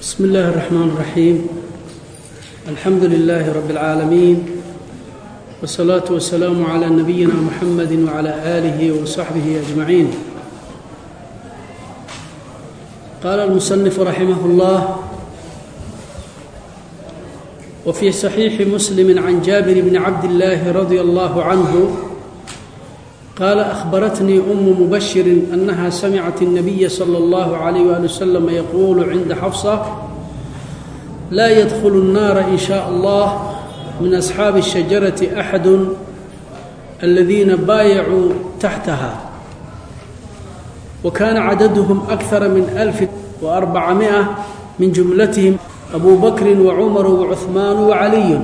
بسم الله الرحمن الرحيم الحمد لله رب العالمين والصلاة والسلام على نبينا محمد وعلى آله وصحبه أجمعين قال المصنف رحمه الله وفي صحيح مسلم عن جابر بن عبد الله رضي الله عنه قال أخبرتني أم مبشر أنها سمعت النبي صلى الله عليه وآله وسلم يقول عند حفصة لا يدخل النار إن شاء الله من أصحاب الشجرة أحد الذين بايعوا تحتها وكان عددهم أكثر من ألف وأربعمائة من جملتهم أبو بكر وعمر وعثمان وعلي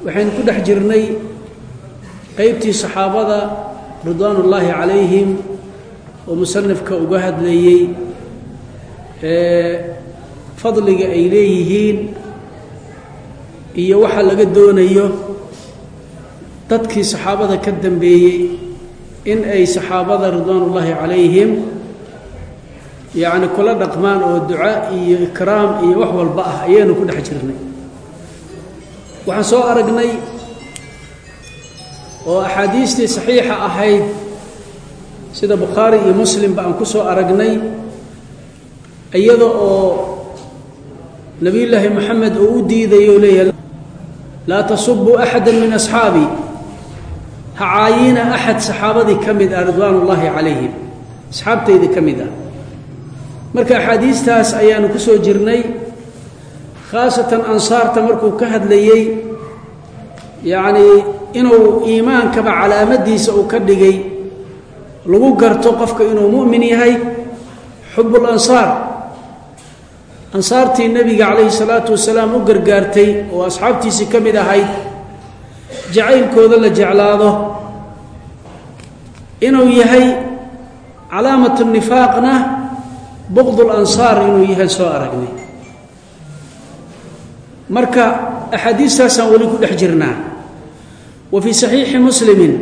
waxaynu ku dhex jirnay qaybtii saxaabada ridwaan ullaahi calayhim oo musanifka uga hadlayey ee fadliga ay leeyihiin iyo waxa laga doonayo dadkii saxaabada ka dambeeyey in ay saxaabada ridwaan ullaahi calayhim yacni kula dhaqmaan oo duca iyo ikraam iyo wax walba ah ayaynu ku dhex jirnay. Waxaan soo aragnay oo axaadiistii saxiixa ahayd sida bukhaari iyo muslimba aan ku soo aragnay iyada oo nebiyullaahi moxamed uu u diidayo leeyahay laa tasubuu axada min asxaabii ha caayiina axad saxaabadii ka mid ah ridwaan ullaahi calayhim asxaabtaydii ka mid ah. Marka axaadiistaas ayaanu ku soo jirnay khaasatan ansaarta markuu ka hadlayey yacnii inuu iimaankaba calaamadiisa uu ka dhigay lagu garto qofka inuu mu'min yahay xubul ansaar. Ansaartii nebiga calayhi salaatu wasalaam u gargaartay oo asxaabtiisii ka mid ahayd jacaylkooda la jeclaado. Inuu yahay calaamatu nifaaqna buqd lansaar inuu yahay soo aragnay. Marka axaadiistaasaan weli ku dhex jirnaa wa fii saxiixi muslimin.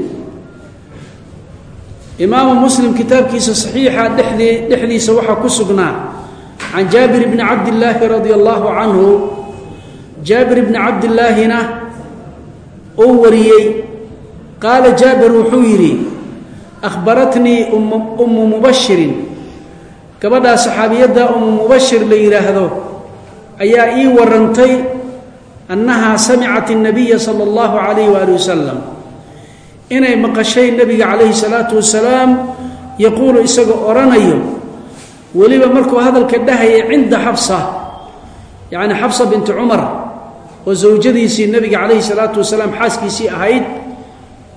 Imaamu muslim kitaabkiisa saxiixa dhexdii dhexdiisa waxaa ku sugnaa can jaabir bni cabdillaahi radia allaahu canhu jaabir bni cabdillaahina uu wariyey qaala jaabir wuxuu yidhi akhbaratnii ummu mubashirin. Gabadhaa saxaabiyadda ummu mubashir la yidhaahdo ayaa ii warantay annahaa samicat الnabiya salى اllahu calayh waali wasalam inay maqashay nebiga calayhi salaatu wasalaam yaquulu isagoo odhanayo weliba markuu hadalka dhahayay cinda xabsa yacni xabsa binti cumar oo sawjadiisii nebiga calayhi salaatu wasalaam xaaskiisii ahayd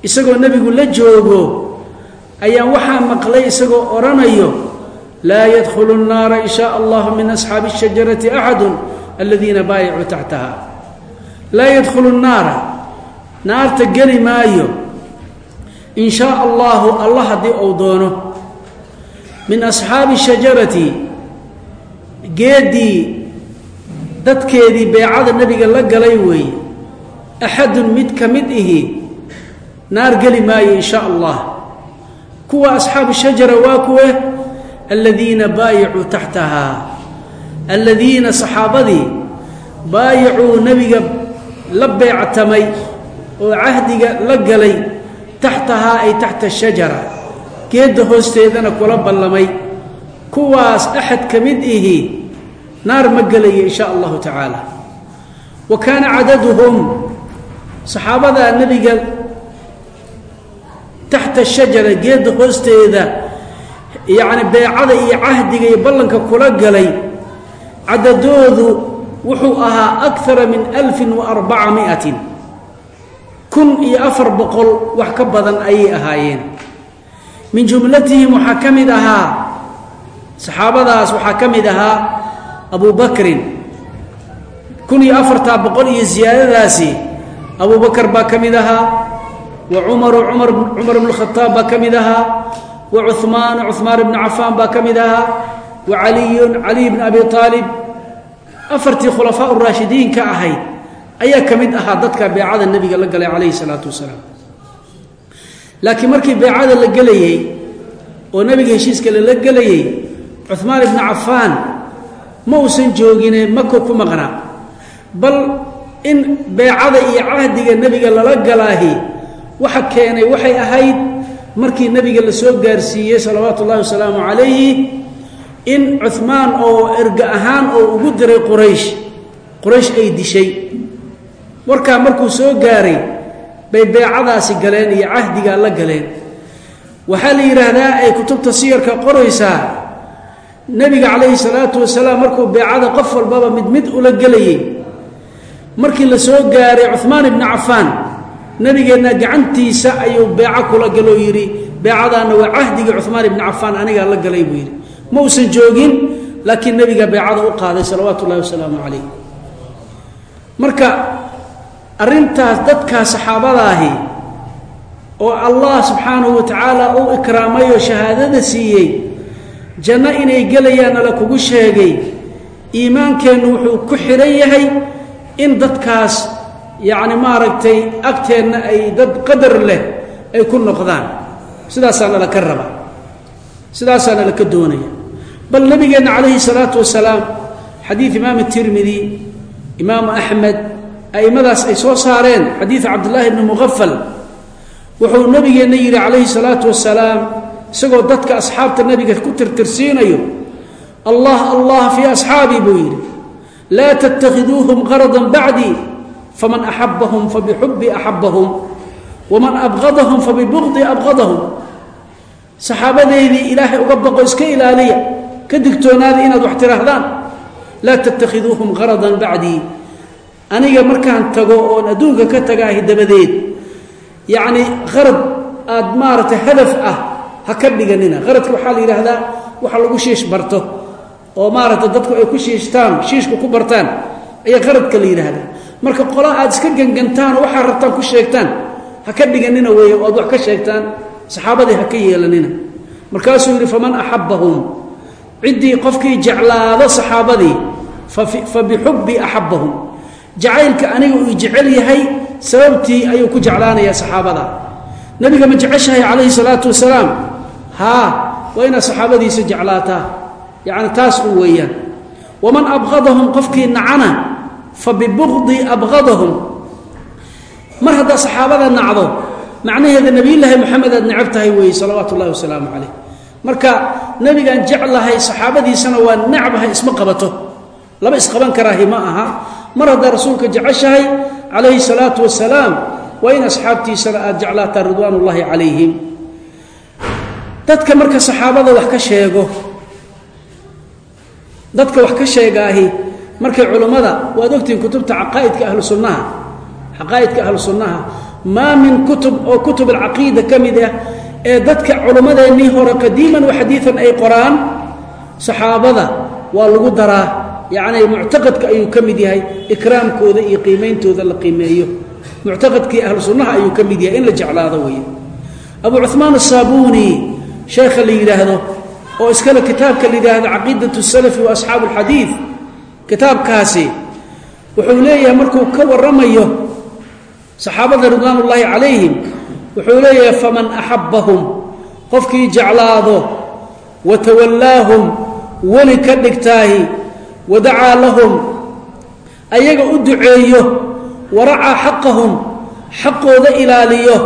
isagoo nebigu la joogo ayaan waxaa maqlay isagoo odhanayo laa yadkhulu الnaara in shaa allahu min asxaabi الshajarati axadu aladiina baayacuu taxtaha laa yadkhulu الnaara naarta geli maayo. In shaa allahu allah haddii uu doono. Min asxaabi shajarati geeddii dadkeedii beecada nebiga la galay weeye axadun mid ka mid ihi. Naar geli maayo in shaa allah. Kuwa asxaabu shajara waa kuwe aladiina baayacuu taxtahaa. Aladiina saxaabadii baayacuu nebiga la beectamay oo cahdiga la galay taxtahaa ay taxta shajara. Geedda hoosteedana kula ballamay. Kuwaas axad ka mid ihi naar ma gelaya in shaa allahu tacaala. Wa kaana cadaduhum saxaabadaa nebiga taxta shajara geedda hoosteeda yacni beecada iyo cahdiga iyo ballanka kula galay cadadoodu wuxuu ahaa akara min alfin wa arbaca miatin kun iyo afar boqol wax ka badan ayay ahaayeen. Min jumlatihim waxaa ka mid ahaa saxaabadaas waxaa ka mid ahaa abu bakrin. Kun iyo afartaa boqol iyo ziyaadadaasi abu bakar baa ka mid ahaa wa cumaru cumar cumar bnu baa ka mid ahaa wa cuhmaanu cuhmaan bnu cafaan baa ka mid ahaa wa caliyun caliy bn abi aalib afartii khulafaa uraashidiinka ahayd ayaa ka mid ahaa dadka beecada nebiga la galay calayhi salaatu wasalaam. Laakiin markii beecada la gelayey oo nebiga heshiiska lala gelayey cumaan ibnu cafaan ma uusan joogine mako ku maqnaa bal in beecada iyo cahdiga nebiga lala galaahi waxa keenay waxay ahayd markii nebiga la soo gaarsiiyey salawaatu ullahi wasalaamu calayhi in cuhmaan oo erga ahaan oo ugu diray quraysh quraysh ay dishay. Warkaa markuu soo gaaray bay beecadaasi galeen iyo cahdigaa la galeen. Waxaa la yidhaahdaa ay kutubta siyarka qoraysaa. Nebiga calayhi salaatu wasalaam markuu beecada qof walbaba mid mid ula gelayay. Markii la soo gaaray cuhmaan ibni cafaan nebigeenna gacantiisa ayuu beeco kula galoo yidhi. Beecadaana waa cahdigii cuhmaan ibni cafaan anigaa la galay buu yidhi ma uusan joogin laakiin nebiga beecada u qaaday salawaatu ullahi wasalaamu calayh. Marka arrintaas dadkaa saxaabadaahi oo allah subxaanahu wa tacaala uu ikraamay oo shahaadada siiyey janno inay gelayaanna la kugu sheegay iimaankeennu wuxuu ku xidhan yahay in dadkaas yacni maaragtay agteenna ay dad qadar leh ay ku noqdaan. Sidaasaana laka raba. Sidaasaana laka doonaya bal nabigeenna calayhi salaatu wasalaam xadiid imaam tirmidi imaamu axmed a'immadaas ay soo saareen xadiid cabdullaahi bni muqafal wuxuu nabigeenna yidhi calayhi salaatu wasalaam isagoo dadka asxaabta nebiga ku tirtirsiinayo allah allah fii asxaabii buu yidhi laa tattakhiduuhum qaradan bacdii faman axabahum fabixubbi axabahum waman abqadahum fabibugdi abqadahum saxaabadeydii ilaahay uga baqo iska ilaaliya ka digtoonaada inaad wax tidhaahdaan. Laa tattakhiduuhum qaradan bacdii aniga markaan tago oon adduunka ka tagaahi dabadeed yacni qarad aad maaragtay hadaf ah ha ka dhiganina. Qaradka waxaa la yidhaahdaa waxa lagu shiish barto oo maaragtay dadku ay ku shiishtaan shiishku ku bartaan ayaa qaradka la yidhaahdaa. Marka qola aad iska gangantaan oo waxaa rabtaan ku sheegtaan ha ka dhiganina weeye oad wax ka sheegtaan saxaabadii ha ka yeelanina. Markaasuu yidhi faman axabahum ciddii qofkii jeclaado saxaabadii fa bixubbi axabahum jacaylka aniga uu jecel yahay sababtii ayuu ku jeclaanayaa saxaabada. Nebiga ma jeceshahay calayhi salaatu wasalaam? Haa waa inaad saxaabadiisa jeclaataa. Yacni taas uu weeyaan. Waman abqadahum qofkii nacana fa bibuqdi abqadahum mar haddaad saxaabada nacdo macnaheeda nebiyulaahi moxamed aad necab tahay weeye salawaatu ullahi wasalaamu calayh marka nebigaan jeclahay saxaabadiisana waa necbahay isma qabato. Laba isqaban karaahi ma aha. Mar haddaa rasuulka jeceshahay calayhi salaatu wasalaam waa in asxaabtiisana aad jeclaataa ridwaan ullaahi calayhim. Dadka marka saxaabada wax ka sheego dadka wax ka sheegaahi markay culummada waad ogtihiin kutubta caqaa'idka ahlu sunnaha caqaa'idka maa min kutub oo kutub alcaqiida ka mid ah ee dadka culummadeennii hore qadiiman wa xadiidan ay qoraan saxaabada waa lagu daraa. Yacni muctaqadka ayuu ka mid yahay ikraamkooda iyo qiimeyntooda la qiimeeyo. Muctaqadkii ahlu ayuu ka mid yahay in la jeclaado weeye. Abu cuhmaan asaabuuni sheekha la yidhaahdo oo iskale kitaabka la yidhaahdo caqiidat salafi wa asxaabu alxadiid kitaabkaasi wuxuu leeyahay markuu ka warramayo saxaabada ridwaan calayhim wuxuu leeyahay faman axabbahum qofkii jeclaado wa tawallaahum weli ka dhigtaahi wadacaa lahum ayaga u duceeyo waracaa xaqahum xaqooda ilaaliyo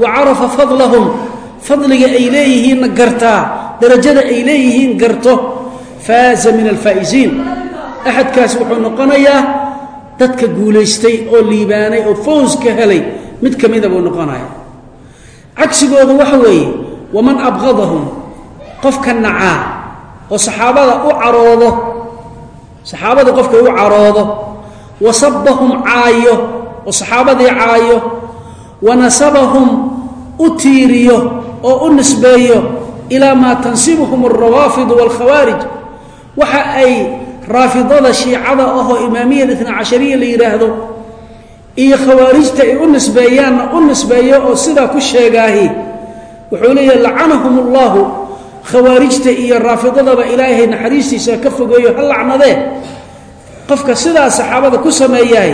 wa carafa fadlahum fadliga ay leeyihiinna gartaa darajada ay leeyihiin garto. Faaza min alfaa'isiin axadkaasi wuxuu noqonayaa dadka guulaystay oo liibaanay oo fows ka helay. Mid ka mida buu noqonaya cagsigooda waxa weeye waman abqadahum qofka nacaa oo saxaabada u caroodo saxaabada qofka u caroodo wa sabahum caayo oo saxaabadii caayo wa nasabahum u tiiriyo oo u nisbeeyo ilaa maa tansibuhum alrawaafidu waalkhawaarij waxa ay raafidada shiicada ahoo imaamiyada itna cashariya la yidhaahdo iyo khawaarijta ay u nisbeeyaanna u nisbeeyo oo sidaa ku sheegaahi wuxuu leeyahay lacanahum ullahu khawaarijta iyo raafidadaba ilaahay naxariistiisa ka fogeeyo ha lacnadee qofka sidaa saxaabada ku sameeyahay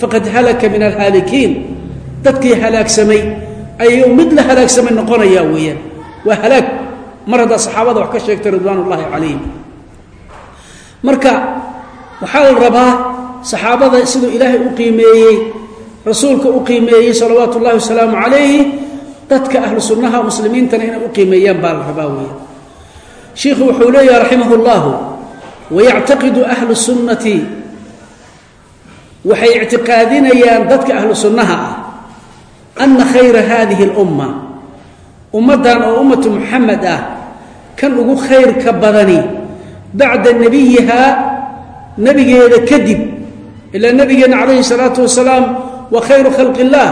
faqad halaka min alhaalikiin. Dadkii halaagsamay ayuu mid la halaagsamay noqonayaa weeyaan. Waa halaag. Mar haddaa saxaabada wax ka sheegtay ridwaan ullaahi calayhim. Marka waxaa la rabaa saxaabada siduu ilaahay u qiimeeyey rasuulka u qiimeeyey salawaatu ullahi wasalaamu calayhi dadka ahlu sunnaha muslimiintana inay u qiimeeyaan baa la rabaa weya shiikhu wuxuu leeyaha raximah اllahu wayactaqidu ahlu sunnati waxay ictiqaadinayaan dadka ahlu sunnaha ah ana khayra hadihi اlumma ummaddan oo ummatu muxamed ah kan ugu khayrka badani bacda nebiyihaa nebigeeda kadib ilaa nebigeenna calayhi salaatu wasalaam waa khayru khalqi illaah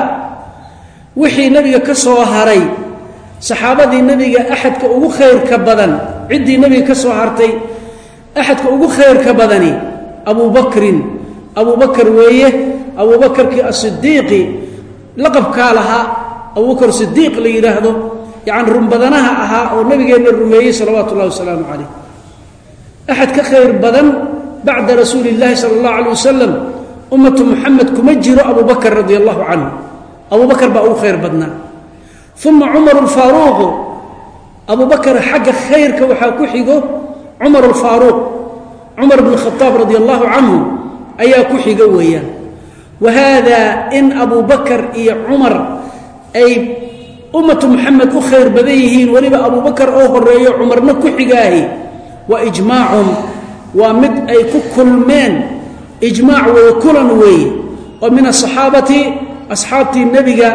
wixii nebiga ka soo haray saxaabadii nebiga axadka ugu khayrka badan ciddii nebiga ka soo hartay axadka ugu khayrka badani abuu bakrin. Abuu bakar weeye abuu bakarkii asidiiqi laqabkaa lahaa abubakar sidiiq la yidhaahdo yacni runbadanaha ahaa oo nebigeenna rumeeyey salawaatu ullahi wasalaamu calayh. Axad ka khayr badan bacda rasuuli illaahi sala allahu alay wasalam ummatu muxamed kuma jiro abu bakr radia allahu canhu abu bakar baa ugu khayr badnaa. Uma cumar alfaaruuqu abu bakar xagga khayrka waxaa ku xigo cumar alfaaruuq cumar bn khadaab radia allahu canhu ayaa ku xigo weeyaan. Wa haada in abu bakar iyo cumar ay ummatu muxamed u khayr badan yihiin weliba abu bakar oo horeeyo cumarna ku xigaahi. Waa ijmaacun waa mid ay ku kulmeen ijmaac weeye kulan weeye oo min asaxaabati asxaabtii nebiga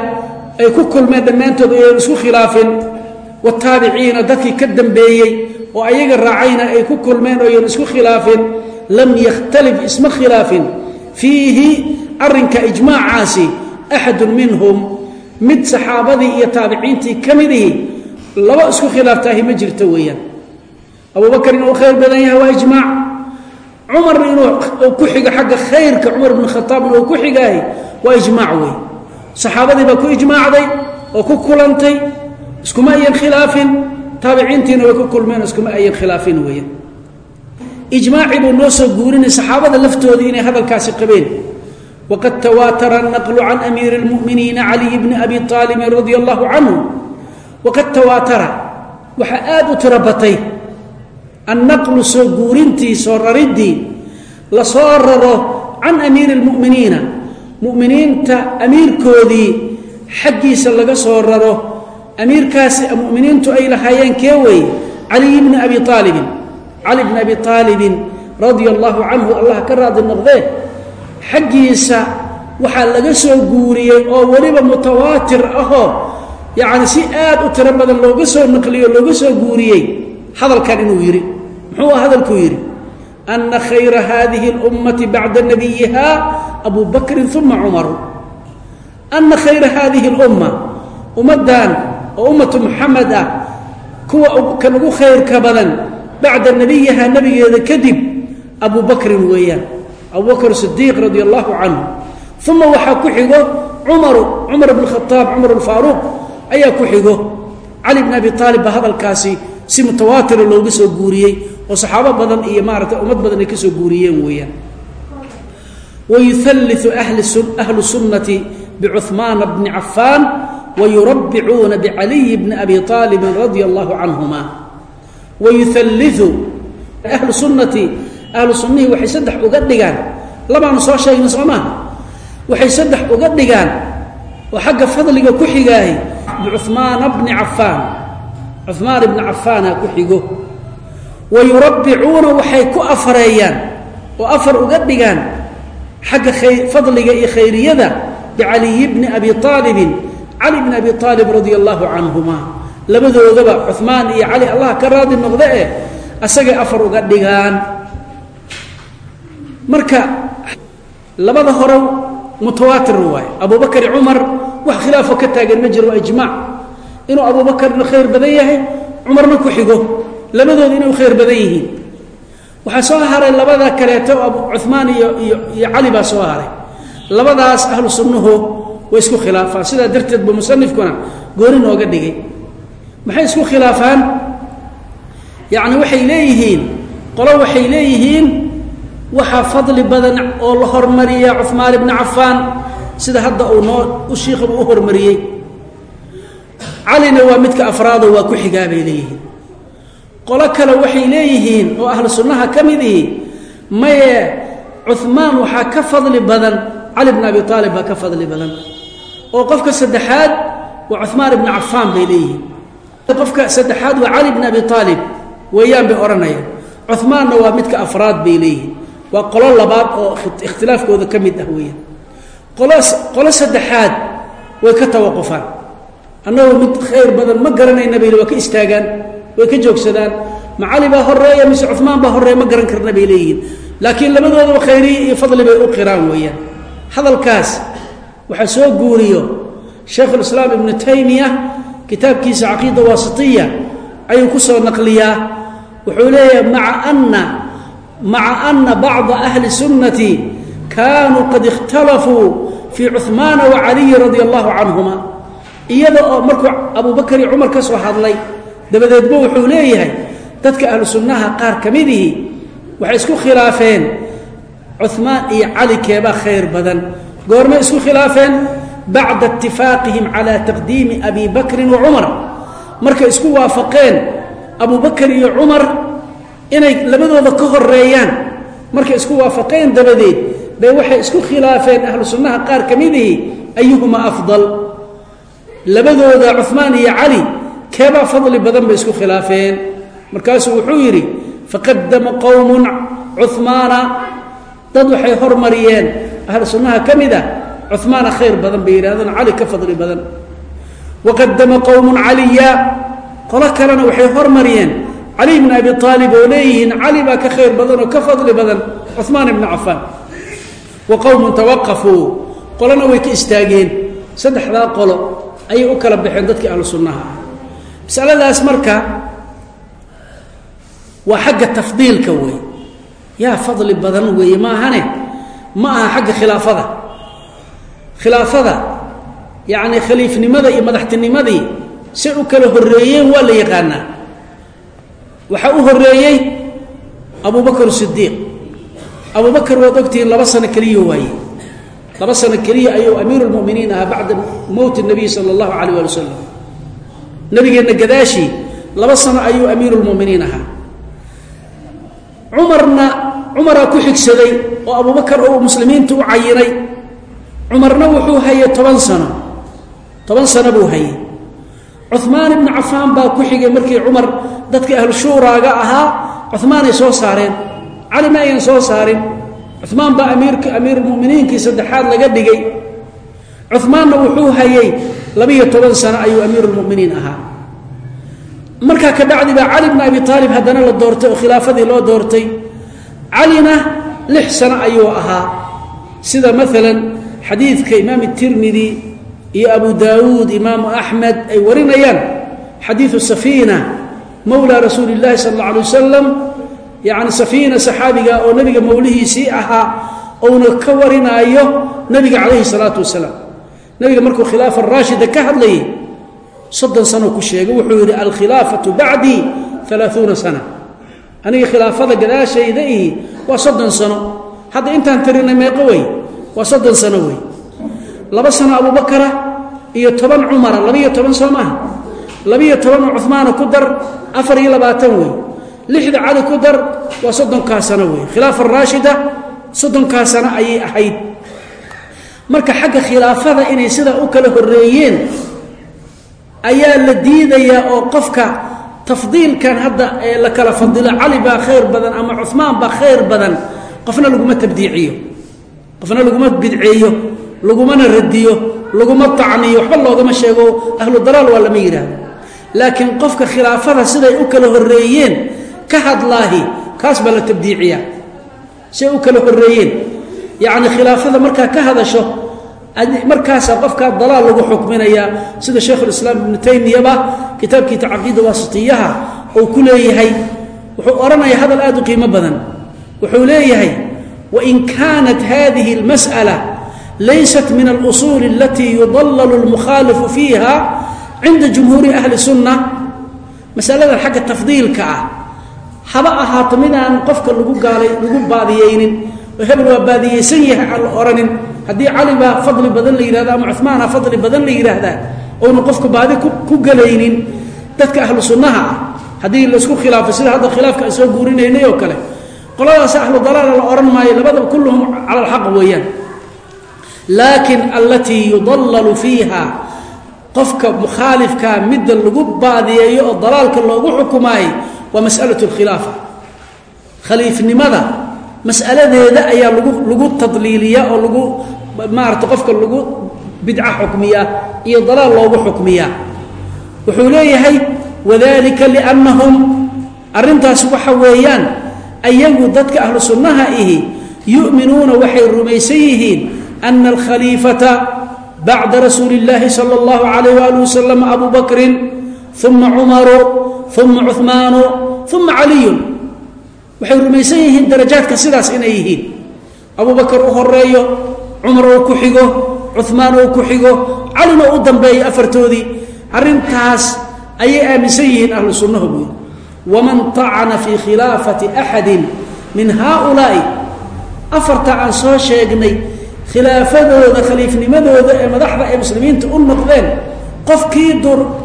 ay ku kulmeen dhammaantood oyan isku khilaafin. Wataabiciina dadkii ka dambeeyey oo ayaga raacayna ay ku kulmeen oyan isku khilaafin. Lam yakhtalif isma khilaafin. Fiihi arrinka ijmaacaasi axadun minhum. Mid saxaabadii iyo taabiciintii ka midihi laba isku khilaaftaahi ma jirto weeyaan. Abubakar inuu khayr badan yahay waa ijmaac cumarna inuu ku xigo xagga khayrka cumar bn khaaab inuu ku xigaahy waa ijmaac wey saxaabadii baa ku ijmaacday oo ku kulantay iskuma ayan khilaafin taabiciintiina way ku kulmeen iskuma ayan khilaafin weya ijmaacii buu noo soo guurinay saxaabada laftoodii inay hadalkaasi qabeen. Waqad tawaatara anaqlu can amiiri اlmu'miniina caliy bni abi aalibin radia allahu canhu waqad tawaatara waxaa aad u tiro annaqlu soo guurintii soo rariddii la soo raro can amiiri اlmuminiina muminiinta amiirkoodii xaggiisa laga soo raro amiirkaasi muminiintu ay lahaayeen kee weeye caliy bni abi aalibin cali bni abi aalibin radia allahu canhu allah ka raadi noqdee xaggiisa waxaa laga soo guuriyey oo weliba mutawaatir ahoo yacni si aad u tiro badan looga soo naqliyo looga soo guuriyey hadalkan inuu yidhi muxuu hadalkuu yidhi ana khayra hadihi اlummati bacda nabiyiha abu bakrin uma cumaru ana khayra hadihi اlumma ummaddan oo ummatu muxamed ah kuwa kan ugu khayrka badan bacda nabiyiha nebigeeda kadib abu bakrin weeyaan. Abubakr sidiiq radia allahu canhu. Uma waxaa ku xigo cumaru cumar bn khaaab cumar alfaaruuq ayaa ku xigo. Cali bn abi aalib baa hadalkaasi si mutawaatira looga soo guuriyey oo saxaabo badan iyo maarata ummad badan ay ka soo guuriyeen weeyaan. Wayualliu ahlu sunnati bicuhmaana bni cafaan wayurabbicuuna bicaliyi bni abi aalibin radia allahu canhuma wayualliu ahlu sunnati ahlu sunnihii waxay saddex uga dhigaan. Labaanu soo sheegna soo maaha waxay saddex uga dhigaan oo xagga fadliga ku xigaahay bicuhmaana bni cafaan cuhmaan ibni cafaana ku xigo. Wa yurabbicuuna waxay ku afareeyaan oo afar uga dhigaan xagga fadliga iyo khayriyada bicaliyi bni abi aalibin cali bni abi aalib radia allahu canhuma. Labadoodaba cuhmaan iyo cali allah ka raadi noqde eh asagay afar uga dhigaan. Marka labada hore mutawaatir waaye abubakar cumar wax khilaafo ka taagan ma jiro waa ijmaac inuu abubakarna khayr badan yahay cumarna ku xigo. Labadooda inay khayr badan yihiin. Waxaa soo haray labada kaleeto cumaan iyo iyo iyo cali baa soo haray labadaas ahlu sunnuhu way isku khilaafaan. Sidaa darteed bu musanifkuna gooni nooga dhigay. Maxay isku khilaafaan? Yacni waxay leeyihiin qolo waxay leeyihiin waxaa fadli badan oo la hormariya cumaan ibni cafaan. Sida hadda uu noo u u hormariyey calina waa midka afraado waa ku xigaa bay leeyihiin qolo kale waxay leeyihiin oo ahlu sunnaha ka mid ihi maye cumaan waxaa ka fadli badan cali bn abi aalib baa ka fadli badan. Oo qofka saddexaad waa cumaan ibni cafaan bay leeyihiin. Qofka saddexaad waa cali bn abi aalib weeyaan bay odhanayaan. Cumaanna waa midka afraad bay leeyihiin. Waa qolo labaad oo ikhtilaafkooda ka mid ah weeyaan. Qolo qolo saddexaad way ka tawaqufaan annagoo mid khayr badan ma garanayna bay waa ka istaagaan way ka joogsadaan. Ma cali baa horreeya mise cumaan baa horreeya ma garan karna bay leeyihiin. Laakiin labadoodaba khayriya iyo fadli bay u qiraan weeyaan. Hadalkaas waxaa soo guuriyo shaykhulislaam ibnu taymiya kitaabkiisa caqiida waasitiya ayuu ku soo naqliyaa. Wuxuu leeyahay maa ana maca ana bacda ahli sunnati kaanuu qad ikhtalafuu fii cuhmaana wa caliyi radia allahu canhuma iyada oo markuu abubakar iyo cumar ka soo hadlay dabadeedba wuxuu leeyahay dadka ahlu sunnaha qaar ka midihii waxay isku khilaafeen. Cumaan iyo cali keebaa khayr badan. Goormay isku khilaafeen? Bacda itifaaqihim calaa taqdiimi abi bakrin wa cumar. Markay isku waafaqeen abubakar iyo cumar inay labadooda ka horeeyaan markay isku waafaqeen dabadeed bay waxay isku khilaafeen ahlu sunnaha qaar ka midihii ayuhuma afdal labadooda cumaan iyo cali keebaa fadli badan bay isku khilaafeen. Markaasuu wuxuu yidhi faqadama qowmun cumaana dad waxay hormariyeen ahlu sunnaha ka mid a cumaana khayr badan bay yidhahdeen cali ka fadli badan. Waqadama qowmun caliya. Qolo kalena waxay hormariyeen cali bni abi aalib oo leeyihiin cali baa ka khayr badan oo ka fadli badan cumaan ibni cafaan. Wa qowmun tawaqafuu qolona way ka istaageen. Saddexdaa qolo ayay u kala baxeen dadkii ahlu sunnaha. Masaladaas marka waa xagga tafdiilka wey yaa fadli badan weeye maahane ma aha xagga khilaafada. Khilaafada yacni khaliifnimada iyo madaxtinimadii say u kala horreeyeen waa la yaqaanaa. Waxaa u horreeyey abubakar sidiiq abubakar waad ogtihiin laba sano keliya waaye laba sano keliya ayuu amiiru lmuminiin ahaa bacda mowti nabiy sala allahu calayh waali wasalam nabigeenna gadaashii laba sano ayuu amiiru lmuminiin ahaa. Cumarna cumaraa ku xigsaday oo abubakar oo muslimiinta u cayinay. Cumarna wuxuu hayay toban sano. Toban sano buu hayay. Cumaan ibnu cafaan baa ku xigay markii cumar dadkii ahlu shuuraaga ahaa cumaanay soo saareen cali ma aynan soo saarin cumaan baa amiirmuminiinkii saddexaad laga dhigay. Cumaanna wuxuu hayay labiyo toban sano ayuu amiirulmuminiin ahaa. Markaa ka bacdi baa cali bni abi aalib haddana la doortay oo khilaafadii loo doortay. Calina lix sano ayuu ahaa. Sida maalan xadiidka imaam tirmidi iyo abu daawuud imaamu axmed ay warinayaan xadiidu safiina mowlaa rasuuli llahi sal alla alay wasalam yacni safiina saxaabiga oo nebiga mowlihiisii ahaa ouna ka warinaayo nebiga calayhi salaatu wasalaam. Nebiga markuu khilaafa raashida ka hadlayay soddon sano ku sheegay wuxuu yidhi alkhilaafatu bacdii alaaثuuna sana. Aniga khilaafada gadaashayda ihi waa soddon sano. Hadda intaan tirinay meeqo wey waa soddon sano wey. Laba sano abubakara iyo toban cumara labiyo toban soo maaha labiyo toban cumaana ku dar afar iyo labaatan wey lixda cali ku dar waa soddonkaa sano wey khilaafa raashida soddonkaa sano ayay ahayd. Marka xagga khilaafada inay sidaa u kala horeeyeen ayaa la diidayaa oo qofka tafdiilkan hadda ee la kala fadilo cali baa khayr badan ama cumaan baa khayr badan qofna laguma tabdiiciyo. Qofna laguma bidceeyo lagumana radiyo laguma tacniyo waxba loogama sheego ahlu dalaal waa lama yidhaahdo. Laakiin qofka khilaafada siday u kala horeeyeen ka hadlaahi kaas baa la tabdiiciya siday u kala horeeyeen yacni khilaafada markaa ka hadasho markaasaa qofkaa dalaal lagu xukminayaa sida shaykhulislaam ibnu taymiyaba kitaabkiita caqiida waasitiyaha uu ku leeyahay wuxuu odhanaya hadal aad u qiimo badan wuxuu leeyahay wain kaanat hadihi اlmasأala laysat min alusuuli alatii yudallalu اlmukhaalifu fiiha cinda jumhuuri ahli sunna masaladan xagga tafdiilka ah haba ahaato midaan qofka lagu gaalay lagu baadiyeynin oo hebel waa baadiyeysan yahay aan la odhanin haddii cali baa fadli badan la yihahda ama cumaana fadli badan la yidhaahdaa ouna qofku baadi ku gelaynin dadka ahlu sunnaha ah. Haddii la isku khilaafo sida hadda khilaafka aan soo guurinaynay oo kale. Qoladaas ahlu la odhan maayo labadaba kulluhum cala alxaq weeyaan. Laakin allatii yudallalu fiiha qofka mukhaalifkaa midda lagu baadiyeeyo oo dalaalka loogu xukumaayo waa mas'alatu alkhilaafa khaliifnimada mas'aladeeda ayaa lagu lagu tadliiliyaa oo lagu maarata qofka lagu bidca xukmiyaa iyo dalaal loogu xukmiyaa wuxuu leeyahay wadalika liannahum arrintaas waxa weeyaan ayagu dadka ahlu sunnaha ihi yu'minuuna waxay rumaysan yihiin ana alkhaliifata bacda rasuuli اllaahi salى اllahu alayh wali wasalam abu bakrin uma cumaru uma cuhmaanu uma caliyun waxay rumaysan yihiin darajaadka sidaas inay yihiin. Abu bakar u horeeyo cumar oo ku xigo cumaan oo ku xigo calina u dambeeyo afartoodii arrintaas ayay aaminsan yihiin ahlu sunnahu buuri waman طacana fii khilaafati axadi min haaulaa'i afarta aan soo sheegnay khilaafadooda khaliifnimadooda ee madaxda ay muslimiinta u noqdeen qofkii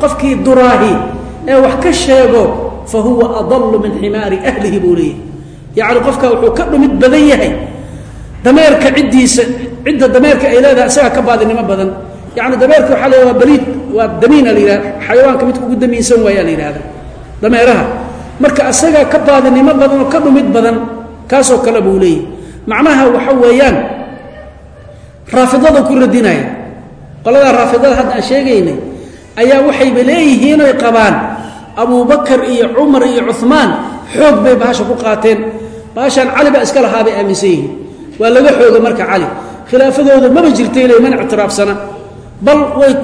qofkii duraahi ee wax ka sheego fa huwa adalu min ximaari ahlihi buu leeyahy yacni qofka wuxuu ka dhumid badan yahay dameerka ciddiisa cidda dameerka ay leedahay isagaa ka baadinimo badan. Yani dameerka waxaa la waa baliid waa damiina la yihahda xayawaanka midka ugu damiinsan waayaa la yidhahda dameeraha. Marka isagaa ka baadinimo badan oo ka dhumid badan kaasoo kale buu leeyahy macnaha waxa weeyaan raafidada ku radinaya qoladaa raafidada hadda aan sheegaynay ayaa waxayba leeyihiin oy qabaan abubakar iyo cumar iyo cumaan xoog bay bahasha ku qaateen. Bahashaan cali baa iska lahaa bay aaminsan yihiin. Waa laga xooga marka cali khilaafadooda maba jirta ila mana ictiraafsana. Bal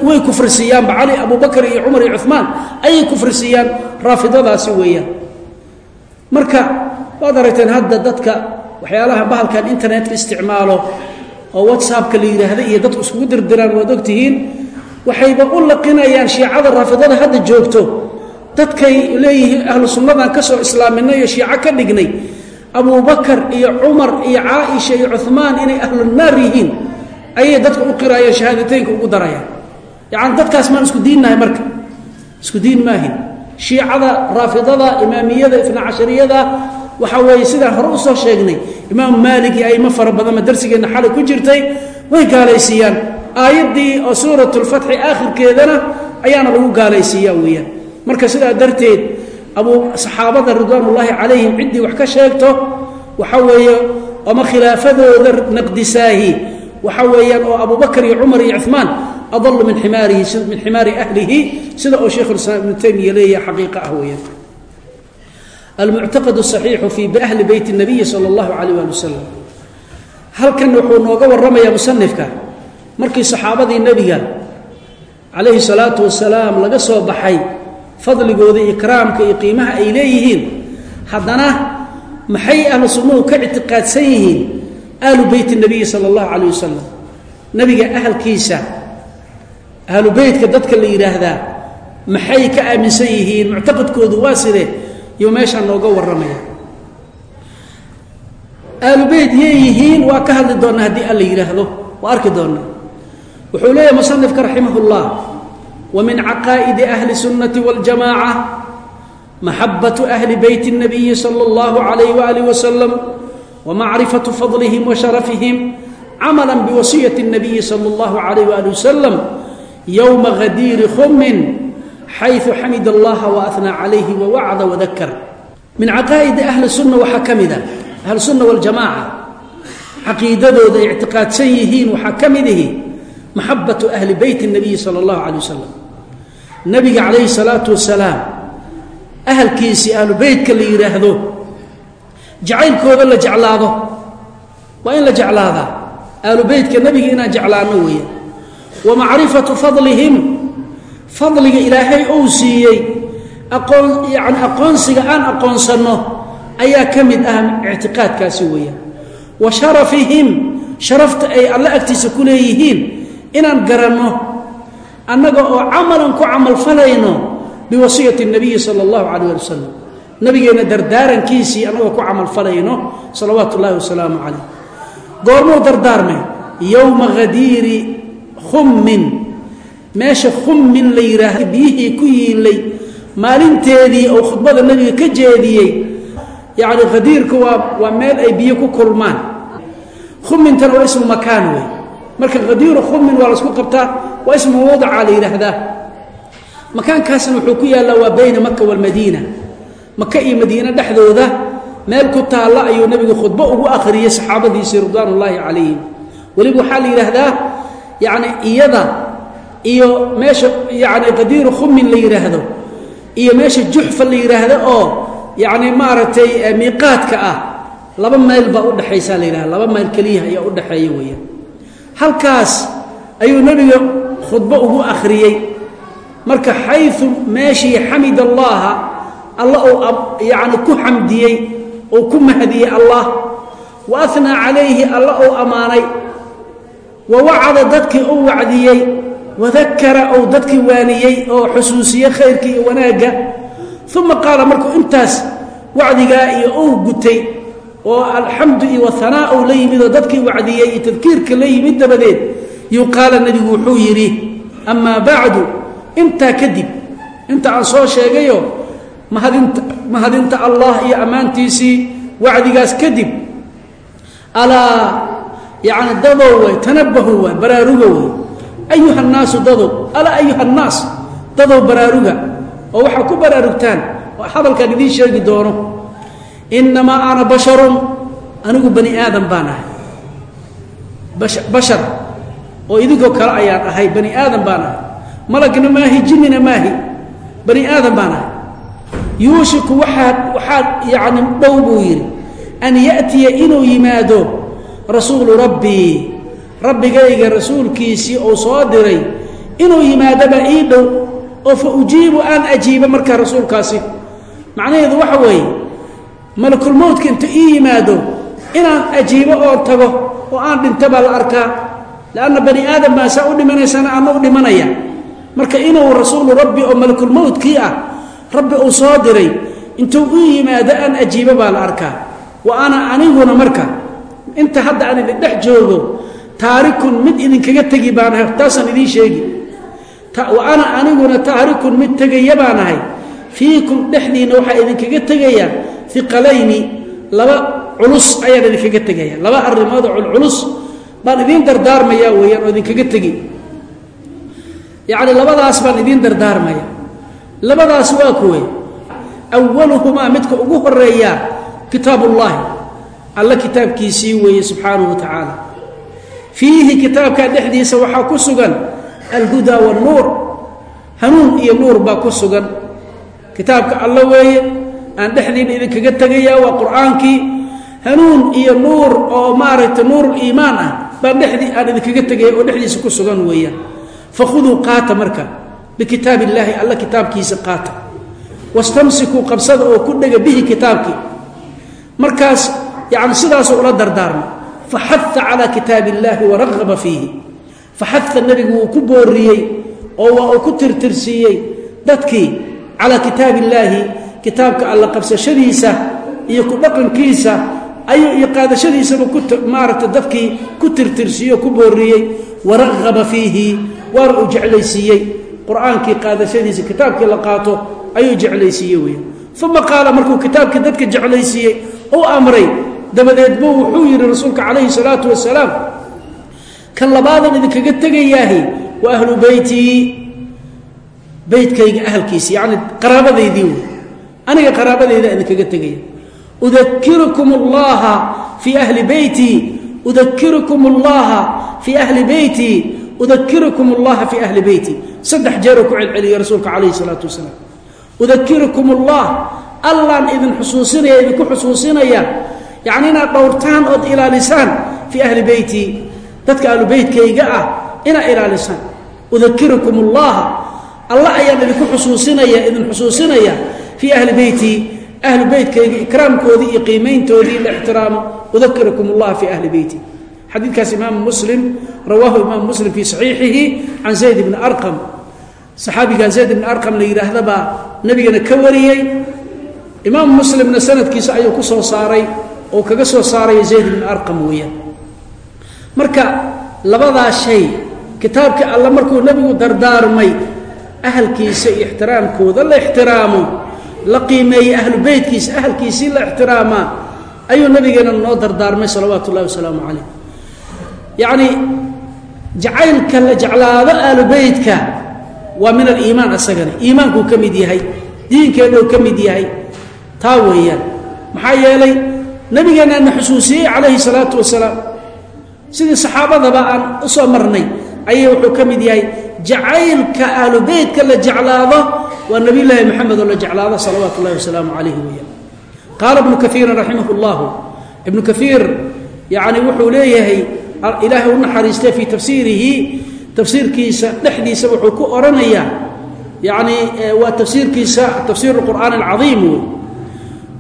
way kufrisiiyaanba cali abubakar iyo cumar iyo cumaan ayay kufrisiiyaan raafidadaasi weeyaan. Marka waad aragteen hadda dadka waxyaalaha bahalkan internetka isticmaalo oo whatsappka la yidhaahda iyo dadku iskugu dirdiraan waad ogtihiin waxayba u laqinayaan shiicada raafidada hadda joogto. Dadkay leeyihiin ahlu sunnadan ka soo islaaminay iyo shiico ka dhignay. Abubakar iyo cumar iyo caaisha iyo cumaan inay ahlunaar yihiin ayay dadka u qiraayeen shahaadateynka ugu darayaan. Yacani dadkaas maan isku diinnahay marka. Isku diin maahin. Shiicada raafidada imaamiyada ifna cashariyada waxaa weeye sidaan hore u soo sheegnay. Imaamu maalik aimo fara badanma darsigeenna xalay ku jirtay. Way gaalaysiiyaan. Aayaddii oo suurat lfatxi aakhirkeedana ayaana lagu gaalaysiiyaa weeyaan. Marka sidaa darteed abu saxaabada ridwaan ullaahi calayhim ciddii wax ka sheegto waxa weeye ama khilaafadooda naqdisaahi? Waxa weeyaan oo abubakar iyo cumar iyo cumaan adalu min imaarihi min ximaari ahlihi sida oo sheikhulislaam ibnu taymiya leeyahay xaqiiqa ah weeyaan almuctaqad saxiixu fii biahli beyt nabiyi sala allahu calayh waali wasalam halkan wuxuu nooga warramayaa musanifka markii saxaabadii nebiga calayhi salaatu wasalaam laga soo baxay fadligooda ikraamka iyo qiimaha ay leeyihiin haddana maxay ahlu sunnuhu ka ictiqaadsan yihiin ahlu beyti nabiyi sala allahu calayh wasalam nebiga ahalkiisa ahlu beytka dadka la yidhaahdaa maxay ka aaminsan yihiin muctaqadkoodu waa sidee iyo meeshaan nooga warramaya ahlu beyt yay yihiin waa ka hadli doonnaa haddii alla yidhaahdo waa arki doonnaa wuxuu leeyahay musanifka raximah اllah wmin caqaa'idi ahli الsunnati wاljamaaca maxabaة ahli beyt الnabiyi salى اllahu عalayh walih wasalam wmacrifaة fadlihim washarafihim camala biwasiyaة الnabiyi salى اllahu عalayh walih wasalam yowma hadiiri khumin xayu xamid allaha waanaa calayhi wawacda wadakar min caqaa'idi ahli sunna waxaa ka mida ahlusunna waljamaaca caqiidadooda ay ictiqaadsan yihiin waxaa ka mid ihi maxabatu ahli beyti اnabiyi sala اllahu calay wasalam nabiga calayhi salaatu wasalaam ahalkiisii ahlu beytka la yidhaahdo jacaylkooda la jeclaado waa in la jeclaadaa ahlu beytka nebiga inaan jeclaano weeye wa macrifatu fadlihim fadliga ilaahay ou siiyey aqoon yani aqoonsiga aan aqoonsanno ayaa ka mid ah ictiqaadkaasi weeyaan. Wa sharafihim sharafta ay alle agtiisa ku leeyihiin inaan garanno annaga oo camalan ku camalfalayno biwasiyati nabiyi sala allahu calayh ali wasalam nabigeenna dardaarankiisii annagoo ku camalfalayno salawaatu ullaahi wasalaamu calayh goormuu dardaarmay yowma hadiiri khummin meesha khummin la yidhaahda biyihii ku yiilay maalinteedii oo khudbada nebiga ka jeediyey yacni khadiirka waa waa meel ay biyo ku kulmaan. Khumintana waa ismu makaan wey marka khadiiru khumin waa la isku qabtaa waa ismu mawdaca la yidhaahdaa. Makaankaasna wuxuu ku yaallaa waa bayna maka waalmadiina maka iyo madiine dhexdooda meel ku taalla ayuu nebigu khudbo ugu akhriyey saxaabadiisii ridwaan ullaahi calayhim. Weliba waxaa la yidhaahdaa yacni iyada iyo meesha yacni qadiiru khumin la yidhaahdo iyo meesha juxfa la yidhaahdo oo yacni maaragtay miiqaadka ah laba mayl baa udhexaysaa la yidhahda laba mayl keliya ayaa udhexeeya weeyaan. Halkaas ayuu nebiga khudbo ugu akhriyey. Marka xayu meeshii xamid allaha alla uu yacni ku xamdiyey uu ku mahdiyey allah wa anaa calayhi alla uu ammaanay wa wacada dadkii u wacdiyey wadakara ou dadkii waaniyey oo xusuusiyey khayrkii iyo wanaagga uma qaala markuu intaas wacdigaa iyo ou gutay oo alxamdu iyo wahanaa ou la yimid oo dadkii wacdiyey iyo tadkiirka la yimid dabadeed yuu qaala nebigu wuxuu yidhi amaa bacdu intaa kadib inta aan soo sheegayo mahadinta allah iyo ammaantiisii wacdigaas kadib alaa yacni dadow way tanabahu waay baraaruga way ayuha annaasu dadow alaa ayuha annaas dadow baraaruga oo waxaa ku baraarugtaan oo hadalkaan idiin sheegi doono innamaa ana basharun anigu bani aadam baan ahay bashar oo idinkoo kale ayaan ahay bani aadam baan ahay malagna maahi jinnina maahi bani aadam baan ahay yuushiku waxaad waxaad yacni dhow buu yidhi an ya'tiya inuu yimaado rasuulu rabbii rabbigayga rasuulkiisii uu soo diray inuu yimaadobaa ii dhow oo fa ujiibu aan ajiibo markaa rasuulkaasi. Macnaheedu waxa weeye malakulmowdka inta ii yimaado inaan ajiibo oo tago oo aan dhinto baa la arkaa. Leanna bani aadam baa saa u dhimanaysana anna u dhimanaya. Marka inuu rasuulu rabbi oo malakulmowdkii ah rabbi uu soo diray intuu ii yimaado aan ajiibo baa la arkaa. Wa ana aniguna marka inta hadda idin dhex joogo taarikun mid idinkaga tegi baan ahay taasaan idiin sheegi. Ana aniguna taarikun mid tegaya baan ahay. Fiikum dhexdiinna waxaa idinkaga tegaya iqalayni laba culus ayaan idinkaga tegaya laba arrimood oo culculus baan idiin dardaarmaya weeyaan oo idinkaga tegi. Yacni labadaas baan idiin dardaarmaya labadaas waa kuwe. Awaluhumaa midka ugu horreeya kitaab ullaahi alla kitaabkiisii weeye subxaanahu wa tacaala fiihi kitaabka dhexdiisa waxaa ku sugan alhudaa wanuur hanuun iyo nuur baa ku sugan. Kitaabka alla weeye aan dhexdiina idinkaga tegaya waa qur'aankii. Hanuun iyo nuur oo maaragtay nuuruliimaan ah baan dhexdii aan idinkaga tegaya oo dhexdiisa ku sugan weeyaan. Fakhuduu qaata marka bikitaab illaahi alla kitaabkiisa qaata. Wastamsikuu qabsada oo ku dhega bihi kitaabkii. Markaas yani sidaasoo ula dardaarma faxaa calaa kitaab illaahi waragaba fiihi faxaa nebigu wuu ku booriyey oo waa uu ku tirtirsiiyey dadkii calaa kitaab illaahi kitaabka alla qabsashadiisa iyo ku dhaqankiisa ayuu iyo qaadashadiisaba kumaaragta dadkii ku tirtirsiiye oo ku booriyey waragaba fiihi waana uu jeclaysiiyey qur'aankii qaadashadiisa kitaabkii la qaato ayuu jeclaysiiye kitaabkii dadka jeclaysiiyey u amray dabadeedba wuxuu yidhi rasuulka calayhi salaatu wasalaam kan labaadan idinkaga tegayaahi waa ahlu beytii beytkayga ahalkiisi yani qaraabadaydii wey aniga qaraabadayda idinkaga tegaya udakirukum allaha fii ahli beytii udakirukum allaha fii ahli beytii udakirukum allaha fii ahli beytii saddex jeeruu ku celceliyey rasuulka calayhi salaatu wasalaam. Udakirukum allah allaan idin xusuusinaya idinku xusuusinaya yacni inaad dhowrtaan ood ilaalisaan fii ahli beyti dadka ahlu beytkayga ah inaad ilaalisaan. Udakirukum اllaha alla ayaan idinku xusuusinaya idin xusuusinaya fii ahli beyti ahlu beytkayga ikraamkoodii iyo qiimayntoodii la ixtiraamo. Udakirukum اllaha fii ahli beyti. Xadiidkaas imaamu muslim rawaahu imaamu muslim fii saxiixihi can zayd bni arqam. Saxaabigaa zayd bni arqam la yidhaahda baa nebigana ka wariyey. Imaamu muslimna sanadkiisa ayuu ku soo saaray oo kaga soo saaraya zayd bni arqam weeyaan. Marka labadaa shay kitaabkii alle markuu nebigu dardaarmay ahalkiisa iyo ixtiraamkooda la ixtiraamo la qiimeeyey ahlu beytkiisa ahalkiisii la ixtiraamaa ayuu nabigeena noo dardaarmay salawaatu ullahi wasalaamu calayh. Yacni jacaylka la jeclaado ahlu beytka waa min aliimaan asagana. Iimaankuu ka mid yahay diinkeennou ka mid yahay taa weeyaan. Maxaa yeelay nabigeennaana xusuusiyey calayhi salaatu wasalaam. Sidii saxaabadaba aan u marnay ayay wuxuu ka mid yahay jacaylka ahlu beytka la jeclaado waa nabiy llaahi moxamed oo la jeclaado salawaatu ullahi wasalaamu calayhi weeyaan. Qaala ibnu kaiirin raximah llahu ibnu kaiir yani wuxuu leeyahay ilaahay u naxariistay fii tafsiirihi tafsiirkiisa dhexdiisa wuxuu ku oranayaa yani waa tafsiirkiisa tafsiir qur'aan alcaiim wey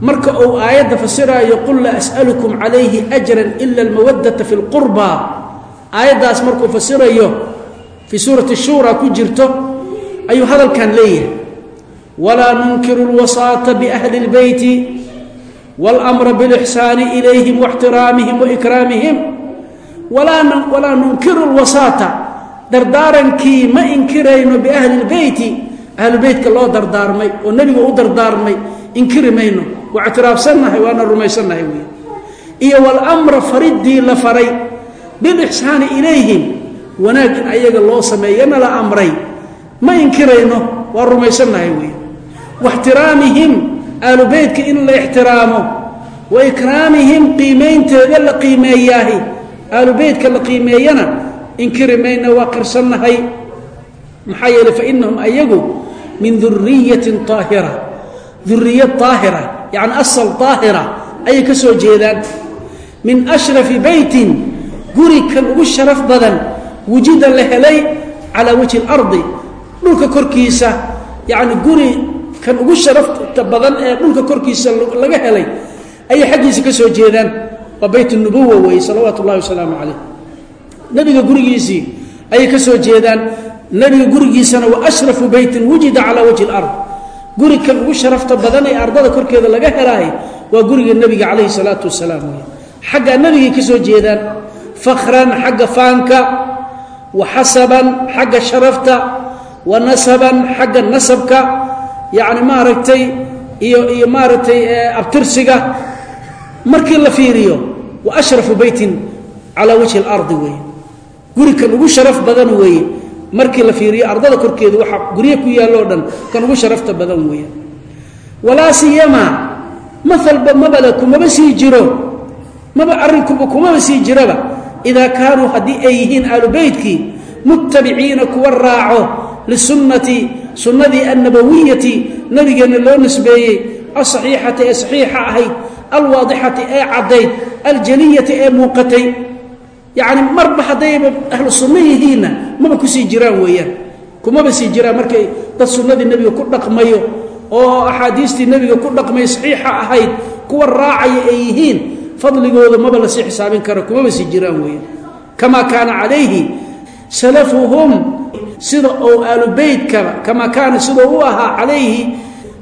marka uu aayadda fasiraayo qul laa as'alukum calayhi ajran ila almawadata fi lqurba aayaddaas markuu fasirayo fii suurati shura ku jirto ayuu hadalkan leeyahay walaa nunkiru lwasaata biahli اlbeyti wاlmra bilixsaani ilayhim واxtiraamihim waikraamihim walaa nunkiru lwasaata dardaarankii ma inkirayno biahli اlbeyti ahlubeytka loo dardaarmay oo nebiga u dardaarmay inkiri mayno waa ictiraafsannahay waana rumaysannahay wey iyo wاlmra faridii la faray bilixsaani ilayhim wanaag in ayaga loo sameeyana la amray. Ma inkirayno waa rumaysannahay wey waxtiraamihim ahlu beytka in la ixtiraamo. Wa ikraamihim qiimaynteeda la qiimeeyaahi. Ahlu beytka la qiimeeyana inkiri mayna waa qirsannahay. Maxaa yeeley fa inahum ayagu min duriyatin aahira duriyad aahira yacni asal aahira ayay ka soo jeedaan. Min ashrafi beytin guri kan ugu sharaf badan wujida la helay calaa wajhi اlardi dhulka korkiisa yacni guri kan ugu sharafta badan ee dhulka korkiisa laga helay ayay xaggiisa ka soo jeedaan. Waa beyt nubuwa weeye salawaatu ullahi wasalaamu calayh. Nebiga gurigiisii ayay ka soo jeedaan. Nebiga gurigiisana wa ashrafu beytin wujida calaa wajhi اlard guri kan ugu sharafta badan ee ardada korkeeda laga helaay waa guriga nebiga calayhi salaatu wasalaam wey xaggaa nebigay ka soo jeedaan fakran xagga faanka wa xasaban xagga sharafta wa nasaban xagga nasabka yacni maaragtay iyo iyo maaragtay abtirsiga. Markii la fiiriyo wa ashrafu beytin calaa wajhi اlardi weeye. Guri kan ugu sharaf badan weeye markii la fiiriyo ardada korkeeda waxa guryo ku yaalloo dhan kan ugu sharafta badan weeye walaa siyama maalba mabale kumaba sii jiro maba arrinkuba kumaba sii jiraba. Idaa kaanuu haddii ay yihiin aalu beytkii muttabiciina kuwa raaco lisunnati sunnadii annabawiyati nabigeenna loo nisbeeyey alsaxiixati ee saxiixa ahayd alwaadixati ee caddayd aljaliyati ee muuqatay yacni marba haddayba ahlu sunno yihiinna maba ku sii jiraan weeyaan. Kumaba sii jiraan markay dad sunnadii nebiga ku dhaqmayo oo axaadiistii nebiga ku dhaqmay saxiixa ahayd kuwa raacaya ay yihiin fadligooda maba la sii xisaabin karo kumaba sii jiraan weeyaan. Kamaa kaana calayhi salafuhum sida uu aalubeytkaba kamaa kaana sidau u ahaa calayhi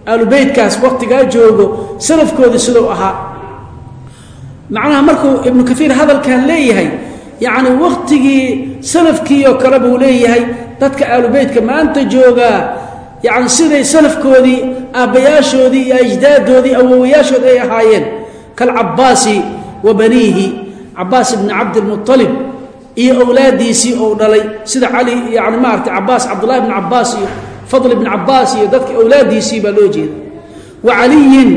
aalubeytkaas waqtigaa joogo salafkooda sidau ahaa. Macnaha markuu ibnu kaiir hadalkan leeyahay yacni wakhtigii salafkii oo kale buu leeyahay dadka aalubeytka maanta joogaa yacni siday salafkoodii aabbayaashoodii iyo ajdaadoodii awowayaashood ay ahaayeen. Kalcabaasi wa baniihi cabaas ibni cabdilmualib iyo owlaadiisii ou dhalay sida cali yani maarata cabaas cabdullahi bni cabaas iyo fadl ibni cabaas iyo dadka owlaadiisii baa loo jeeda. Wa caliyin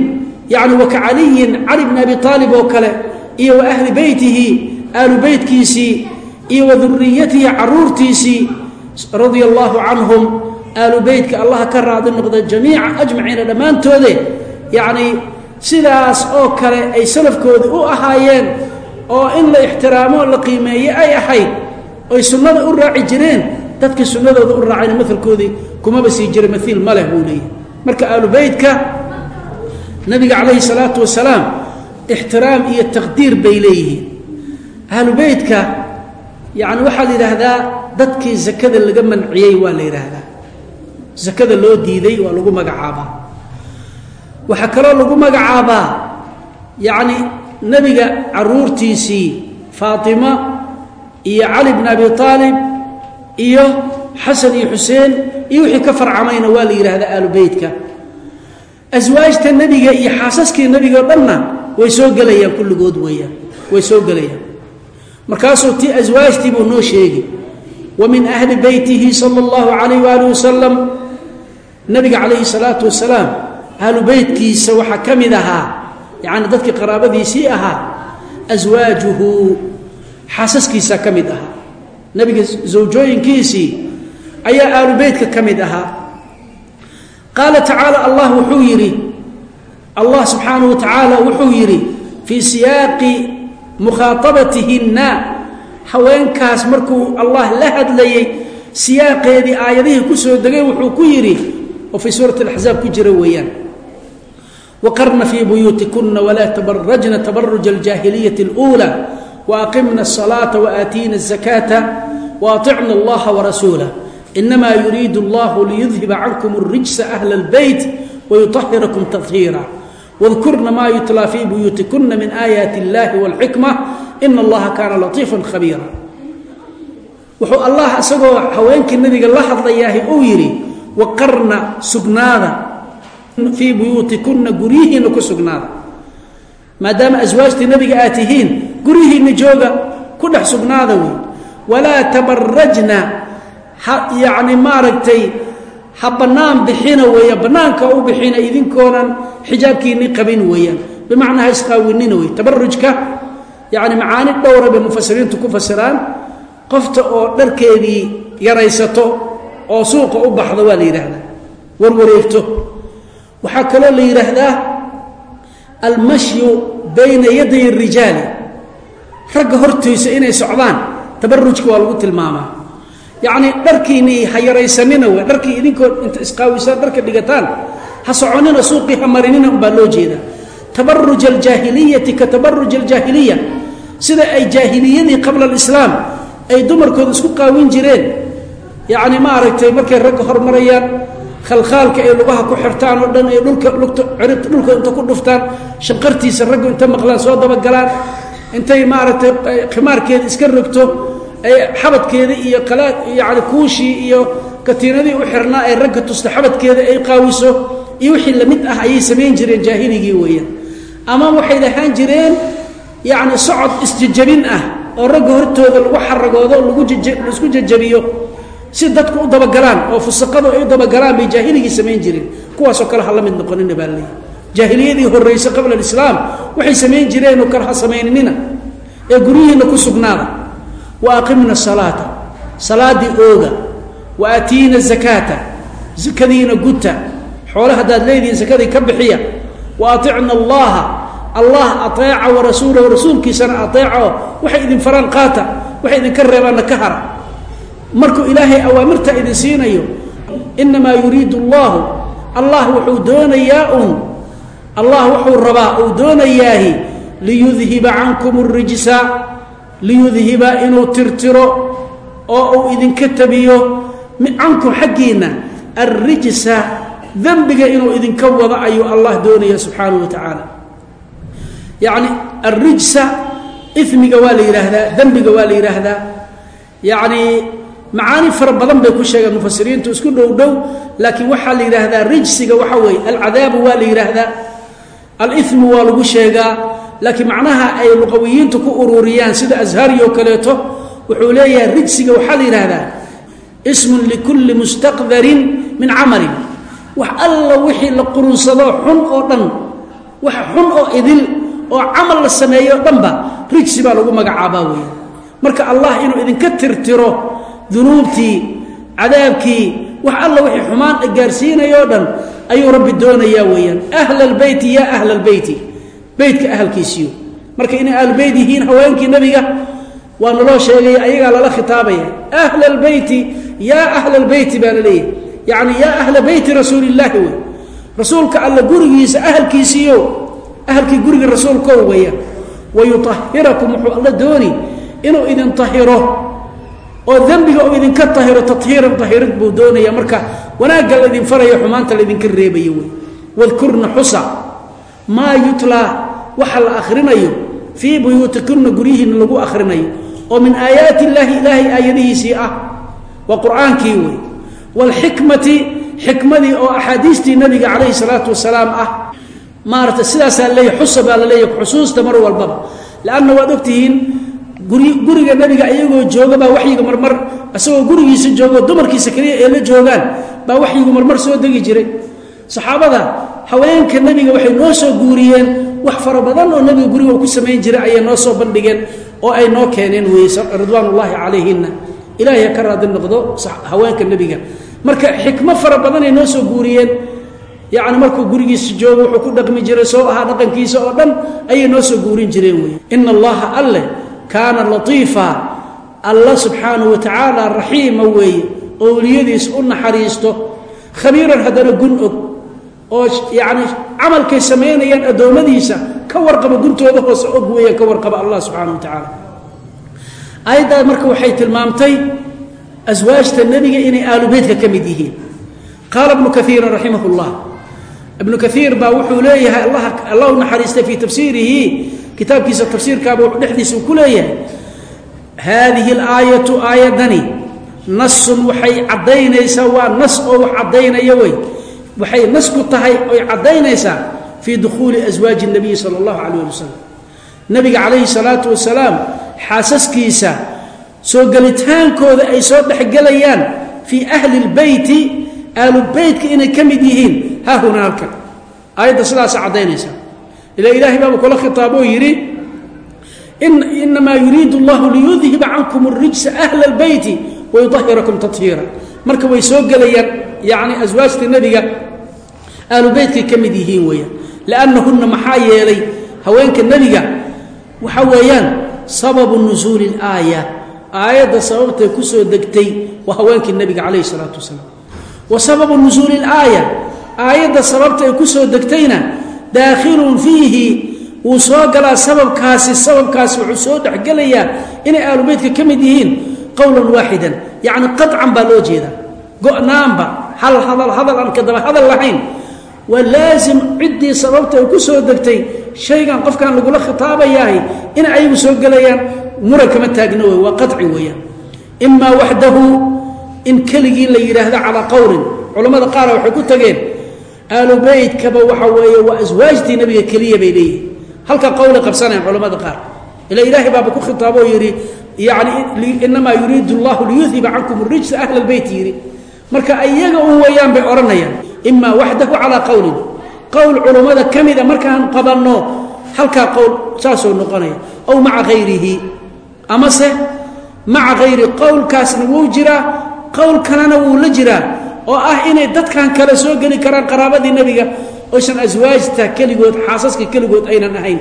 yani wa ka caliyin cali bni abi aalib oo kale iyo wa ahli beytihi aalu beytkiisii iyo wa duriyatihi caruurtiisii radia allaahu canhum aalu beytka allaha ka raadi noqda jamiica ajmaciina dhammaantoode. Yacni sidaas oo kale ay salafkoodii u ahaayeen oo in la ixtiraamo la qiimeeye ay ahayd oy sunnada u raaci jireen dadkii sunnadooda u raacayna maalkoodii kumaba sii jira maiil ma leh buu leeyahy marka aalu beytka nabiga calayhi salaatu wasalaam ixtiraam iyo taqdiir bay leeyihiin ahlu beytka yani waxaa la yidhaahdaa dadkii zakada laga manciyey waa la yidhaahdaa. Zakada loo diiday waa lagu magacaabaa. Waxaa kaloo lagu magacaabaa yacni nebiga caruurtiisii faatima iyo cali bn abi aalib iyo xasan iyo xuseen iyo wixii ka farcamayna waa la yidhaahdaa aalu beytka aswaajta nebiga iyo xaasaskii nebiga o dhanna way soo gelayaan kulligood weeyaan way soo gelayaan markaasuu ti aswaajtii buu noo sheegi wa min ahli beytihi sala allahu calayh waali wasalam nabiga calayhi salaatu wasalaam ahlu beytkiisa waxaa ka mid ahaa yacni dadkii qaraabadiisii ahaa aswaajuhu xaasaskiisa ka mid ahaa. Nebiga zawjooyinkiisii ayaa ahlu beytka ka mid ahaa. Qaala tacaala allah wuxuu yidhi allah subxaanahu wa tacaala wuxuu yidhi fii siyaaqi mukhaaabatihinna haweenkaas markuu allah la hadlayey siyaaqeedii aayadihii ku soo degay wuxuu ku yidhi oo fii suurati alaxzaab ku jira weeyaan waqarna fii buyuutikuna walaa tabarajna tabaruja aljaahiliyati اluulى waaqimna الصalaaةa waaatiina الzakaata waaطicna اllaha warasuulah inama yuriidu اllahu liyudhiba cankum الrijsa ahla اlbeyt wayuطahirakum tahiira wdkurna maa yutlaa في buyuutikuna من آيات اllaahi wاlxikma إن الله kaana لطيفا khabiira wuxuu allah isagoo haweenkii nabiga la hadlayaahi uu yidhi waqarna sugnaada fii buyuutikuna guryihiinna ku sugnaada maadaama aswaajtii nabiga aad tihiin guryihiinna jooga ku dhex sugnaada wey walaa tabarajna yani ha bannaan bixina weeyaan bannaanka u bixina idinkoonan xijaabkiinni qabin weeyaan. Bimacnaa ha isqaawinina wey tabarujka yacni macaani dhowra bay mufasiriintu ku fasiraan qofta oo dharkeedii yaraysato oo suuqa u baxda waa la yidhaahdaa. Warwareegto waxaa kaloo la yidhaahdaa almashyu bayna yaday rijaali. Ragga hortaysa inay socdaan tabarujka waa lagu tilmaamaa yacnii dharkiinii ha yaraysanina wey dharkii idinkoo inta isqaawisaan dharka dhigataan ha soconina suuqii ha marinina umbaa loo jeedaa. Tabaruj aljaahiliyati ka tabaruj aljaahiliya sida ay jaahiliyadii qabla alislaam ay dumarkooda isku qaawin jireen. Yacni maaragtay markay ragga hormarayaan khalkhaalka ay lugaha ku xirtaan oo dhan ay dhulka dhulka inta ku dhuftaan shanqartiisa raggu inta maqlaan soo dabagalaan intay maaragtay khimaarkeeda iska rogto ay xabadkeeda iyo yacni kuushii iyo katiinadii u xirnaa ay ragga tusta xabadkeeda ay qaawiso iyo wixii la mid ah ayay samayn jireen jaahiligii weeyaan. Ama waxay lahaan jireen yacni socod isjejabin ah oo ragga hortooda lagu xaragoodo la isku jejabiyo si dadku u dabagalaan oo fusaqadu ay u dabagalaan bay jaahiligii samayn jireen. Kuwaasoo kale ha la mid noqonina baa leeyahy jaahiliyadii horraysa qabla alislaam waxay samayn jireenoo kale ha samaynina ee guryihiinna ku sugnaada wa aqimna salaata salaaddii ooga. Wa aatiina zakaata zakadiina guta xoole haddaad leedihiin sakadii ka bixiya. Wa aticna allaha. Allah aeeca wa rasuulahu rasuulkiisana aeeco waxay idin faraan qaata. Waxay idinka reebaanna ka hara. Markuu ilaahay awaamirta idin siinayo inamaa yuriidu allahu allah wuxuu doonayaa un allah wuxuu rabaa uu doonayaahi liyudhiba cankum اrijsa liyudhiba inuu tirtiro oo uu idinka tabiyo cankum xaggiinna alrijsa dembiga inuu idinka wado ayuu allah doonaya subxaanaه wa tacaala. Yacni alrijsa imiga waa la yidhaahdaa dembiga waa la yidhaahdaa. Yacni macaani fara badan bay ku sheegeen mufasiriintu isku dhow dhow laakiin waxaa la yidhaahdaa rijsiga waxa weeye alcadaabu waa la yidhaahdaa. Alimu waa lagu sheegaa laakiin macnaha ay luqawiyiintu ku ururiyaan sida ashari oo kaleeto wuxuu leeyahay rijsiga waxaa la yidhaahdaa ismun likulli mustaqdarin min camalin. Wax alla wixii la qurunsado xun oo dhan wax xun oo idil oo camal la sameeyo dhanba rijsi baa lagu magacaabaa weya marka allah inuu idinka tirtiro dunuubtii cadaabkii wax alla wixii xumaan gaarsiinayo o dhan ayuu rabbi doonayaa weeyaan. Ahla albeyti yaa ahla albeyti beytka ahalkiisiyo marka inay ahlubeyt yihiin haweenkii nebiga waa naloo sheegay ayagaa lala khitaabaya. Ahla albeyti yaa ahla albeyti baa la leeyahay. Yacni yaa ahla beyti rasuuli illaahi wey. Rasuulka alla gurigiisa ahalkiisiiyo ahalkii guriga rasuulkow weeyaan wayuahirakum wuxuu alla dooni inuu idin tahiro oo dembiga uu idinka tahiro tahiiran tahirid buu doonaya. Marka wanaagga laydin farayo xumaanta laydinka reebayo wey. Wadkurna xusa maa yutlaa waxa la akhrinayo fii buyuutikunna guryihiinna lagu akhrinayo oo min aayaati illaahi ilaahay aayadihiisii ah waa qur'aankii wey waalxikmati xikmadii oo axaadiistii nabiga calayhi salaatu wasalaam ah maarata sidaasaa leeyahy xusa baa la leeyahy xusuusta mar walbaba. Leanna waad ogtihiin guri guriga nabiga iyagoo jooga baa waxyiga marmar isagoo gurigiisa joogo dumarkiisa keliya ee la joogaan baa waxyigu marmar soo degi jiray. Saxaabada haweenka nebiga waxay noo soo guuriyeen wax fara badan oo nebiga guriga ku samayn jiray ayay noo soo bandhigeen oo ay noo keeneen weye ridwaan ullaahi calayhinna. Ilaahay ha ka raadi noqdo haweenka nebiga. Marka xikmo fara badanay noo soo guuriyeen. Yacni markuu gurigiisa joogo wuxuu ku dhaqmi jiray soo ahaa dhaqankiisa oo dhan ayay noo soo guurin jireen wey ina allaha alle kaana latiifa alla subxaanahu wa tacaala raxiima weeye oo weliyadiis u naxariisto. Khabiiran haddana gun og oo yacni camalkay samaynayaan addoommadiisa ka warqaba guntooda hoose og weeyaan ka warqaba allah subxaanahu wa tacaala aayaddaa marka waxay tilmaamtay aswaajta nebiga inay aalubeytka ka mid yihiin. Qaala ibnu kaiirin raximah llah ibnu kaiir baa wuxuu leeyahay allah u naxariistay fii tafsiirihi kitaabkiisa tafsiirkaaba wuxuu dhexdiisa ku leeyahay haadihi alaayatu aayadani nasun waxay caddaynaysaa waa nas oo wax caddaynaya wey waxay nas ku tahay oy caddaynaysaa fii dukhuuli aswaaji nabiyi sala allahu calayh wasalam nebiga calayhi salaatu wasalaam xaasaskiisa soo gelitaankooda ay soo dhexgelayaan fii ahli lbeyti aalubeytka inay ka mid yihiin haa hunaa halkan aayadda sidaasa caddaynaysaa. Ila ilaahay baaba kula khitaaboo yidhi inamaa yuriidu allahu liyudhiba cankum اrijsa ahla اlbeyti wayudahirakum tahiira marka way soo gelayaan yani aswaajta nebiga aalubeytkay ka mid yihiin weeyaan liannahunna maxaa yeelay haweenka nebiga waxa weeyaan sababu nusuuli اlaaya aayadda sababtay ku soo degtay waa haweenkii nebiga calayhi salaatu wasalaam wa sababu nusuuli اlaaya aayadda sababta ay ku soo degtayna daakhilun fiihi wuu soo galaa sababkaasi sababkaasi wuxuu soo dhexgelayaa inay aalubeytka ka mid yihiin qowlan waaxidan yacni qaطcan baa loo jeeda go-naanba hal hadal hadal aan kadaba hadal lahayn waa laasim ciddii sababta ay ku soo degtay shaygan qofkan lagula khitaabayahay inay ayagu soo gelayaan muran kama taagno wey waa qaطci weeyaan. Imaa waxdahu in keligii la yidhaahdo calaa qowlin culammada qaara waxay ku tageen aalubeytkaba waxa weeye waa aswaajtii nebiga keliya bay leeyihiin halka qowlay qabsanayan culamada qaar. Ila ilaahay baaba ku khitaaboo yidhi yani inamaa yuriidu allahu liyudhiba cankum rijsa ahla lbeyt yidhi. Marka iyaga un weeyaan bay odhanayaan imaa waxdahu calaa qowlin qowl culummada ka mida markaan qabanno halkaa qowl saasoo noqonaya. Ow maca hayrihi amase maca hayri qowlkaasna wuu jiraa qowl kalena wuu la jiraa oo ah inay dadkan kale soo geli karaan qaraabadii nebiga oysan aswaajta keligood xaasaska keligood aynan ahayn.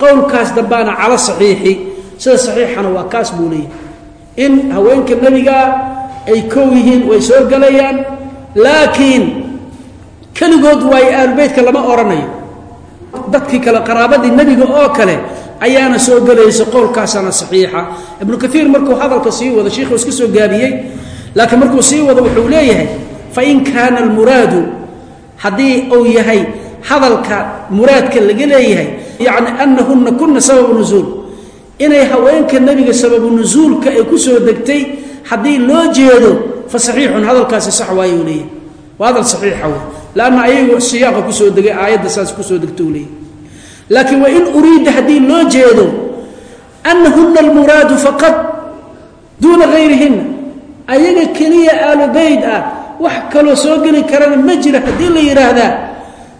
Qowlkaas dambaana cala saxiixi sida saxiixana waa kaas buu leeyahay. In haweenka nebiga ay kow yihiin way soo gelayaan laakiin keligood waayo aalubeytka lama odhanayo dadkii kale qaraabadii nebiga oo kale ayaana soo gelaysa qowlkaasana saxiixa. Ibnu kaiir markuu hadalka sii wado shiikhuu iska soo gaabiyey laakiin markuu sii wado wuxuu leeyahay fain kaana almuraadu haddii uu yahay hadalka muraadka laga leeyahay yacni anahunna kuna sababu nusuul inay haweenka nebiga sababu nusuulka ay ku soo degtay haddii loo jeedo fa saxiixun hadalkaasi sax waayo leeyahay. Waa hadal saxiixa wey lanna ayagu siyaaqa ku soo degay aayadda saas ku soo degto u leeyahay laakiin wain uriida haddii loo jeedo anahuna almuraadu faqad duuna hayrihinna ayaga keliya aalubayd ah wax kaloo soo geli karana ma jira haddii la yidhaahdaa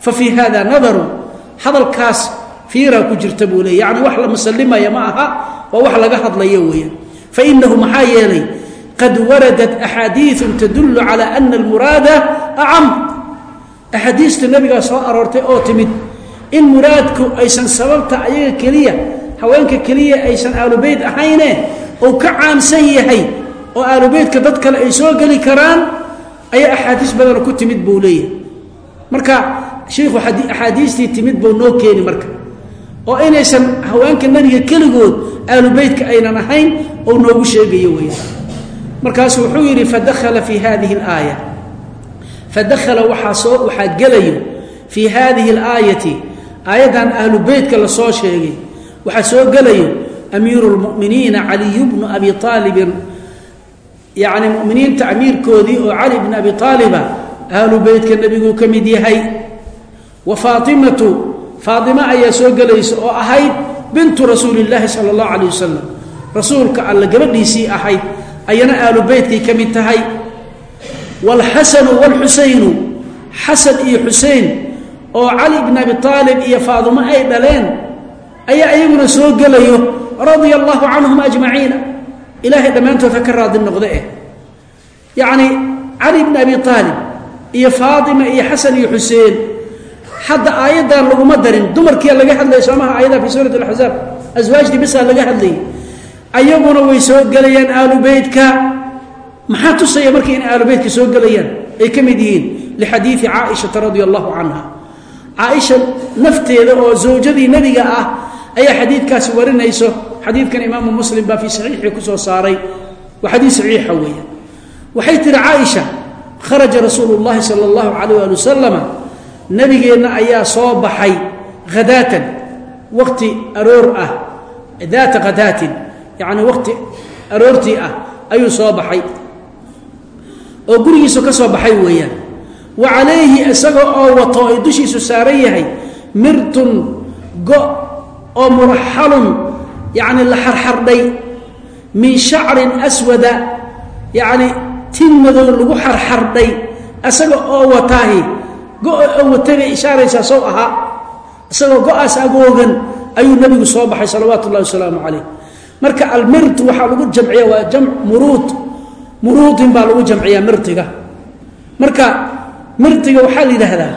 fa fii hada nadarun hadalkaas fiiraa ku jirta buu leey yacni wax la musallimaya ma aha waa wax laga hadlayo weeyaan fainahu maxaa yeelay qad waradat axaadiiun tadullu cala ana almuraada acam axaadiista nebigaa soo aroortay oo timid in muraadku aysan sababta ayaga keliya haweenka keliya aysan aalubeyd ahayne ou ka caamsan yahay oo aalubeydka dad kale ay soo geli karaan ayaa axaadiis badana ku timid buu leeyahay. Marka shiikhu axaadiistii timid buu noo keeni marka. Oo inaysan haweenka nebiga keligood aalubeydka aynan ahayn ou noogu sheegayo weyaan markaasu wuxuu yidhi fadakhala fii hadihi alaaya fadakhala waxaa gelayo fii hadihi alaayati aayaddan aalubeydka la soo sheegay waxaa soo gelayo amiiru lmu'miniina caliyu bnu abi aalibin yacni muminiinta amiirkoodii oo cali bn abi aaliba ahlu beytka nebiguu ka mid yahay wa faatimatu faatima ayaa soo gelaysa oo ahayd bintu rasuuli llaahi sala allahu calayh wasalam rasuulka alla gabadhiisii ahayd ayana ahlu beytkay ka mid tahay waalxasanu waalxusaynu xasan iyo xusein oo cali bn abi aalib iyo faadimo ay dhaleen ayaa iyaguna soo gelayo radia allahu canhum ajmaciina ilaahay dhammaantood ha ka raadi noqde eh yacni cali bn abi aalib iyo faatima iyo xasan iyo xuseen hadda aayaddan laguma darin dumarkia laga hadlaya soomaha aayadaha fi suurat alaxzaab aswaajtii bisaa laga hadlayay ayaguna way soo gelayaan aalu beytka maxaa tusaya marka inay aalu beytka soo gelayaan? Ay ka mid yihiin lixadiidi caaishata radia allahu canha caaisha nafteeda oo zawjadii nebiga ah ayaa xadiidkaasi warinayso. Xadiidkan imaamu muslim baa fii saxiixii ku soo saaray. Waa xadiid saxiixa weeya waxay tihi caaisha kharaja rasuulu llahi sala allahu calayh ali wasalama nebigeenna ayaa soo baxay hadaatan waqti aroor ah daata khadaatin yacni waqti aroortii ah ayuu soo baxay oo gurigiisu ka soo baxay weeyaan. Wa calayhi isaga oo wato ay dushiisu saaran yahay mirtun go oo muraxalun yacni la xarxardhay min shacrin aswada yacni tin madow lagu xarxardhay isaga oo wataahi go-a oo watagay ishaaraysaa sow ahaa isagoo go'aas agoogan ayuu nebigu soo baxay salawaatu ullahi wasalaamu calayh. Marka almirt waxaa lagu jamciya waa jamc muruud muruudin baa lagu jamciyaa mirtiga. Marka mirtiga waxaa la yidhaahdaa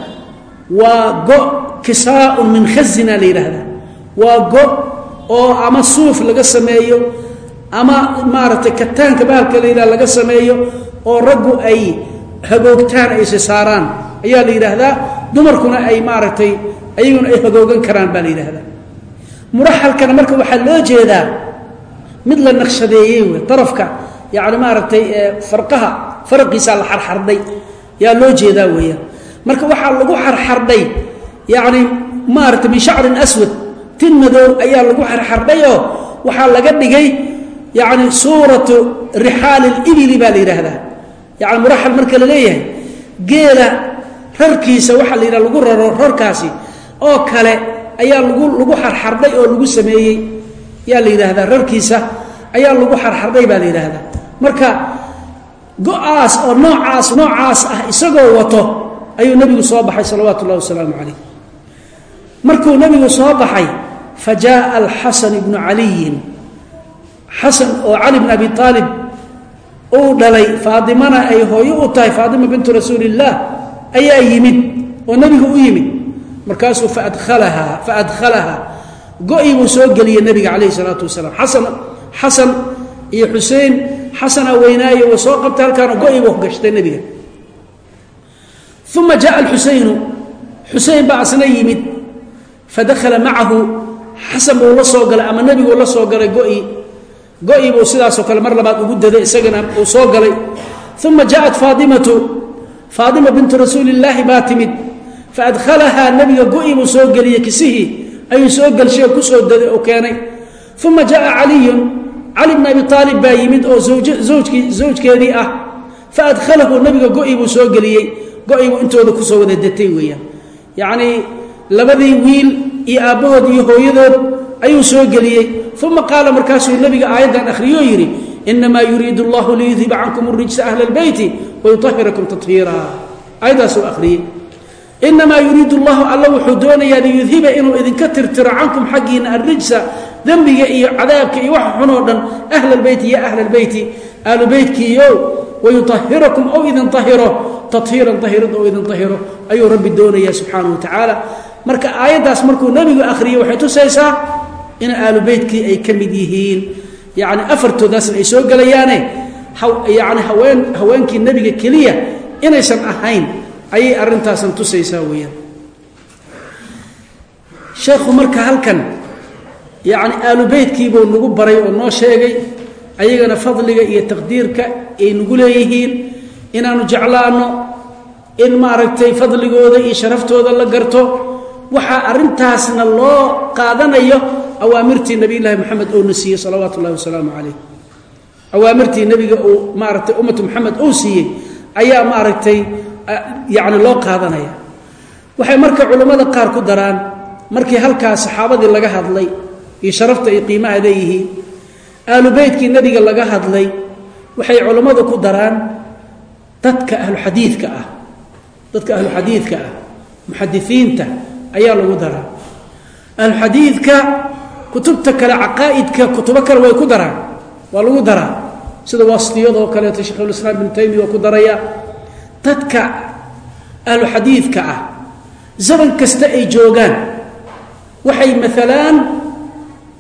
waa go kisaaun min khazina la yidhaahdaa. Waa go oo ama suuf laga sameeyo ama maaragtay kataanka bahalka la yidhaha laga sameeyo oo raggu ay hagoogtaan ayse saaraan. Ayaa la yidhaahdaa dumarkuna ay maaragtay ayaguna ay hagoogan karaan baa la yidhaahdaa. Muraxalkana marka waxaa loo jeedaa mid la naqshadeeyey wey darafka yacni maaragtay farqaha faraqiisaa la xarxardhay yaa loo jeedaa weeyaan. Marka waxaa lagu xarxardhay yacni maaragtay min shacrin aswad tin madow ayaa lagu xarxardhayoo waxaa laga dhigay yacni suuratu rixaali libili baa la yidhaahdaa. Yacni muraxal marka la leeyahay geela rarkiisa waxaa la yidhaha lagu raro rarkaasi. Oo kale ayaa lagu lagu xarxardhay oo lagu sameeyey. Yaa la yidhaahdaa rarkiisa ayaa lagu xarxardhay baa la yidhaahdaa marka go'aas oo noocaas noocaas ah isagoo wato ayuu nebigu soo baxay salawaatu ullahi wasalaamu calayh. Markuu nebigu soo baxay fa jaaa alxasan ibnu caliyin. Xasan oo cali bn abi aalib uu dhalay faadimana ay hooyo u tahay faadima bintu rasuulillaah ayaa yimid oo nebigu u yimid. Markaasuu faadkhalahaa faadkhalahaa go-i buu soo geliyey nebiga calayhi salaatu wasalaam. Xasan xasan iyo xusein xasanaa weynaaye wa soo qabtay halkaana go-i buu gashtay nebiga uma jaءa alxusaynu xusein baa asna yimid fadakhala macahu xasan buu la soo galay ama nebiguu la soo galay go-i go-i buu sidaasoo kale mar labaad ugu daday isagana uu soo galay uma jaءat faatimatu faatima bintu rasuuli illaahi baa timid faadkhalahaa nebiga go-i buu soo geliyey kisihii ayuu soo gelshay oo ku soo daday oo keenay uma jaءa caliyun cali bn abi aalib baa yimid oo zawjkeedii ah faadkhalahu nebiga go-i buu soo geliyey go-i buu intooda ku soo wada datay weeyaan. Yacnii labadii wiil iyo aabbahood iyo hooyadood ayuu soo geliyey. Uma qaala markaasuu nebiga aayaddan akhriyoo yidhi inamaa yuriidu allahu liyudhiba cankum اrijsa ahla اlbeyti wayuahirakum tahiira aayaddaasuu akhriyey. Inamaa yuriidu llahu alla wuxuu doonayaa liyudhiba inuu idinka tirtiro cankum xaggiina arrijsa dembiga iyo cadaabka iyo waxa xunoo dhan ahla lbeyti ya ahla lbeyti ahlu beytkiiyo wayuahirakum ou idin ahiro tahiiran ahirid ou idin ahiro ayuu rabbi doonayaa subxaana wa tacaala. Marka aayaddaas markuu nebigu akhriyey waxay tusaysaa in ahlu ay ka mid yihiin. Yani afartoodaasna ay soo gelayaane yani haween haweenkii nebiga keliya inaysan ahayn ayay arintaasan tusaysaa weeyaan. Sheekhu marka halkan yacni aalu beytkiibuu nagu baray oo noo sheegay ayagana fadliga iyo taqdiirka ay nagu leeyihiin inaanu jeclaanno in maaragtay fadligooda iyo sharaftooda la garto waxaa arrintaasna loo qaadanayo awaamirtii nebiyullaahi moxamed uuna siiyey salawaatu wasalaamu calayh. Awaamirtii nebiga uu maaragtay ummatu moxamed uu siiyey ayaa maaragtay yani loo qaadanaya. Waxay marka culammada qaar ku daraan markii halkaas saxaabadii laga hadlay iyo sharafta ay qiimaha leeyihiin aalu beytkii nebiga laga hadlay waxay culammadu ku daraan dadka ahluxadiidka ah. Dadka ahluxadiidka ah muxadisiinta ayaa lagu daraa. Ahluxadiidka kutubta kale caqaa'idka kutubo kale way ku daraan. Waa lagu daraa. Sida wasitiyadoo kaleeto shekhulislaam ibnu taymiya waa ku daraya dadka ahluxadiidka ah zaman kasta ay joogaan waxay maalaan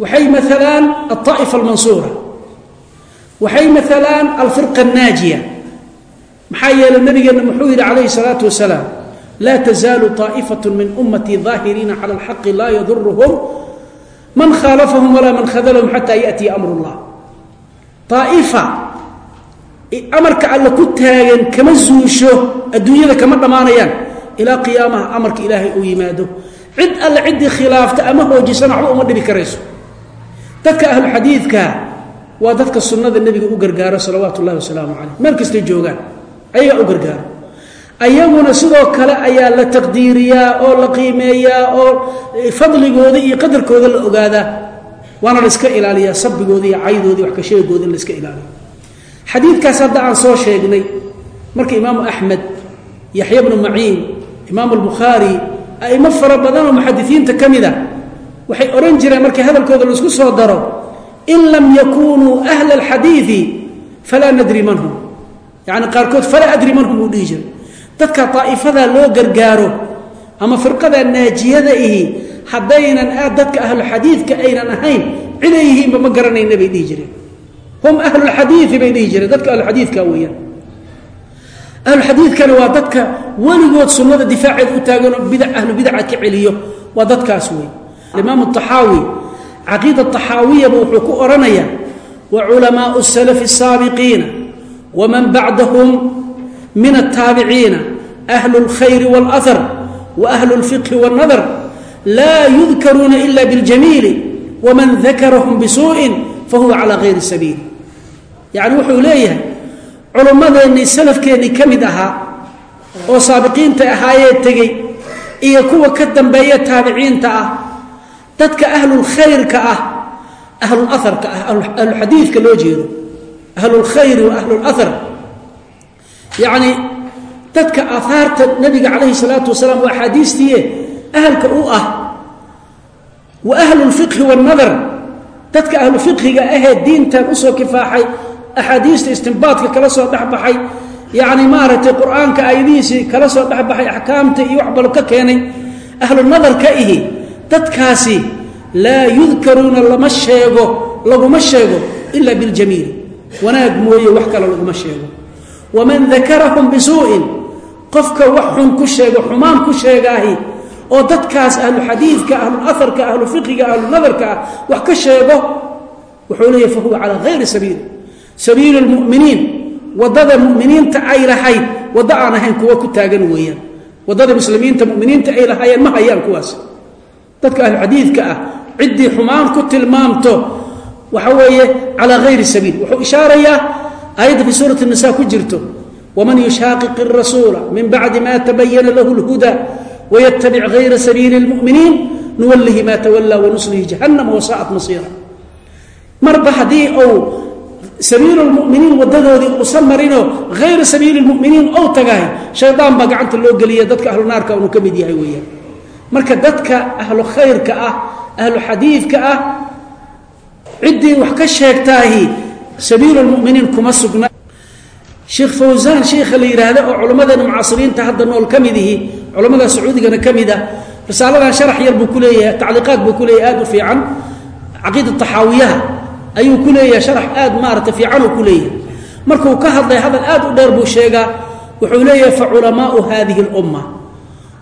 waxay maalaan alطaa'ifa almansuura waxay maalaan alfirqa annaajiya maxaa yeeley nabigeenna muxuu yidhi calayhi الsalaatu wasalaam laa tazaalu طaa'ifaة min ummatii ظaahiriina calى اlxaqi laa yaduruhum man khaalafahum walaa man khadalahum xataa yaأtiya amr اllah aa'ifa amarka alle ku taagan kama zuusho adduunyada kama dhammaanayaan ilaa qiyaamaha amarka ilaahay uu yimaado cid alle ciddii khilaafta ama hoojisana waxba uma dhibi karayso dadka ahluxadiidka waa dadka sunnada nebiga u gargaaro salawaatu ullahi wasalaamu calayh. Meel kastay joogaan ayagaa u gargaaro ayaguna sidoo kale ayaa la taqdiiriyaa oo la qiimeeyaa oo fadligooda iyo qadarkooda la ogaadaa waana la iska ilaaliyaa sabigooda iyo caydoodi wax kasheegooda in la iska ilaaliyo xadiidkaas hadda aan soo sheegnay marka imaamu axmed yaxya bnu maciin imaamu albukhaari a'imo fara badan oo muxadisiinta ka mida waxay odhan jireen markii hadalkooda la isku soo daro in lam yakunuu ahla alxadiidi falaa nadri man hum. Yacni qaarkood falaa adri man hum uu dhihi jiray. Dadka daa'ifadaa loo gargaaro ama firqada naajiyada ihi haddaynan dadka ahluxadiidka aynan ahayn ciday yihiinba ma garanayna bay dhihi jireen. Hum ahlulxadiidi bay dhihi jireen dadka ahluxadiidka weeyaan. Ahluxadiidkana waa dadka weligood sunnada difaaceed u taaganoo bida ahlu bidaca ka celiyo waa dadkaas wey alimaam axaawi caqiida axaawiyaba wuxuu ku odhanayaa wa culamaau salafi الsaabiqiina waman bacdahum min الtaabiciina ahlu اlkhayri wاlأhar wa ahlu اlfiqhi wاlnadar laa yudkaruuna ila biاljamiili waman dakarahum bisuuءin fahuwa calى gayri sabiili yacni wuxuu leeyahay culummadeennii salafkeennii ka mid ahaa oo saabiqiinta ahaayee tegey iyo kuwa ka dambeeya taabiciinta ah dadka ahlulkhayrka ah ahlulaharka ah ahluxadiidka loo jeedo ahlulkhayri wa ahlulahar yacni dadka aahaarta nebiga calayhi salaatu wasalaam waa axaadiistiie ahalka u ah wa ahlulfiqhi waannadar dadka ahlu ahee diintan u soo kifaaxay axaadiista istimbaadka kala soo dhexbaxay yacni maaragtay qur'aanka ayadihiisii kala soo dhexbaxay axkaamta iyo wax balo ka keenay ahlu nadarka ihi dadkaasi laa yudkaruuna lama sheego laguma sheego ila biاljamiili wanaag mooye wax kale laguma sheego. Waman dakarahum bisuu'in qofka wax xun ku sheego xumaan ku sheegaahi oo dadkaas ahlu xadiidka ahluaharka ahlu fiqiga ahlu nadarka ah wax ka sheego wuxuu leeyahy fahuwa calaa hayri sabiili sabiilu lmuminiin waddada muminiinta ay lahayd waddo aan ahayn kuwa ku taagan weeyaan. Waddada muslimiinta muminiinta ay lahaayeen ma hayaan kuwaas dadka ahluxadiidka ah ciddii xumaan ku tilmaamto waxa weeye calaa hayri sabiil. Wuxuu ishaarayaa aayadda fii suurati nisa ku jirto waman yushaaqiq irasuula min bacdi ma tabayana lahu lhuda waytabic hayra sabiili lmuminiin nuwallihi ma tawallaa wanuslihi jahannama wasaa'at masiira. Marba haddii uu sabiilu lmuminiin wadadoodii uusan marinoo hayra sabiili lmuminiin ou tagahay shaydaan baa gacanta loo geliya dadka ahlu naarka unu ka mid yahay weeyaan marka dadka ahlu khayrka ah ahlu xadiidka ah ciddii wax ka sheegtaahi sabiilu lmuminiin kuma sugna. Sheekh fawsaan sheikha la yidhaahda oo culammadeena mucaasiriinta hadda nool ka mid ihi sacuudigana ka mid ah risaaladan sharax yar buu ku leeyahay tacliiqaad buu ku leeyahay aad u fiican. Caqiida taxaawiyaha ayuu ku leeyahay sharax aad maarata fiicanuu ku leeyahay. Markuu ka hadlay hadal aad u dheer buu sheegaa wuxuu leeyahay fa hadihi اlumma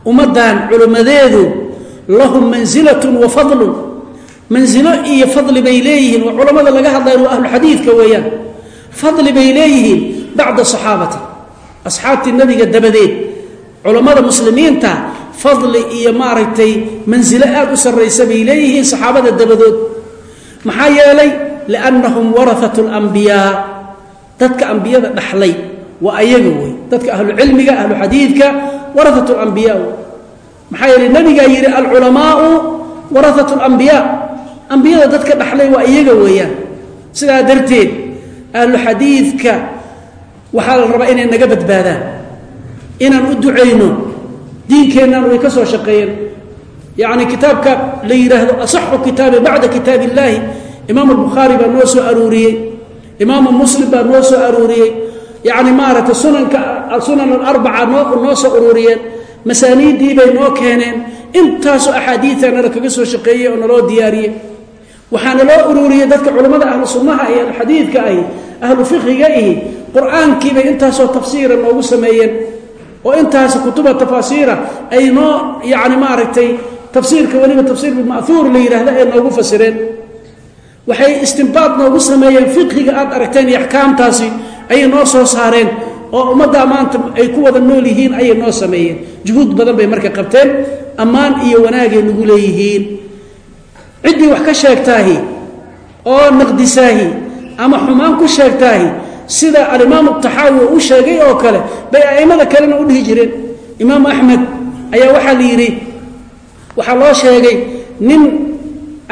ummaddan culimmadeedu lahum mansilatun wa fadlun. Mansilo iyo fadli bay leeyihiin waa culammada laga hadlayan waa ahluxadiidka weeyaan. Fadli bay leeyihiin bacda saxaabati asxaabtii nebiga dabadeed. Culammada muslimiinta fadli iyo maaragtay mansilo aad u sarraysa bay leeyihiin saxaabada dabadood maxaa yeelay liannahum warahat اlambiyaa dadka ambiyada dhaxlay waa ayaga wey dadka ahlucilmiga ahlu xadiidka waraat اlambiya maxaa yeele nebigaa yidhi alculamaau waraat اlambiya ambiyada dadka dhaxlay waa iyaga weeyaan. Sidaa darteed ahlu waxaa la rabaa inay naga badbaadaan inaan u ducayno diinkeennan way ka soo shaqeeyeen. Yacni kitaabka la yidhaahdo asaxu kitaabi bacda kitaab illaahi. Imaam albukhaari baa noo soo aruuriyey. Imaamu muslim baa noo soo aruuriyey yacni maaragtay sunanka sunan alarbaca noo soo uruuriyeen masaaniiddii bay noo keeneen. Intaasoo axaadiida nala kaga soo shaqeeyey oo naloo diyaariyey. Waxaana loo uruuriyey dadka culammada ahlu sunnaha iyo ahluxadiidka ahi ahlu fiqiga ihi qur'aankiibay intaasoo tafsiira noogu sameeyeen. Oo intaas kutuba tafaasiira ay noo yacni maaragtay tafsiirka weliba tafsiir bilma'huur la yidhaahda ay noogu fasireen. Waxay istimbaad noogu sameeyeen fiqhiga aad aragteen iyo axkaamtaasi ayay noo soo saareen oo ummaddaa maanta ay ku wada nool yihiin ayay noo sameeyeen. Juhuud badan bay marka qabteen ammaan iyo wanaagay nagu leeyihiin. Ciddii wax ka sheegtaahi oo naqdisaahi ama xumaan ku sheegtaahi sida alimaamu taxaawi uu sheegay oo kale bay a'immada kalena u dhihi jireen. Imaamu axmed ayaa waxaa la yidhi waxaa loo sheegay nin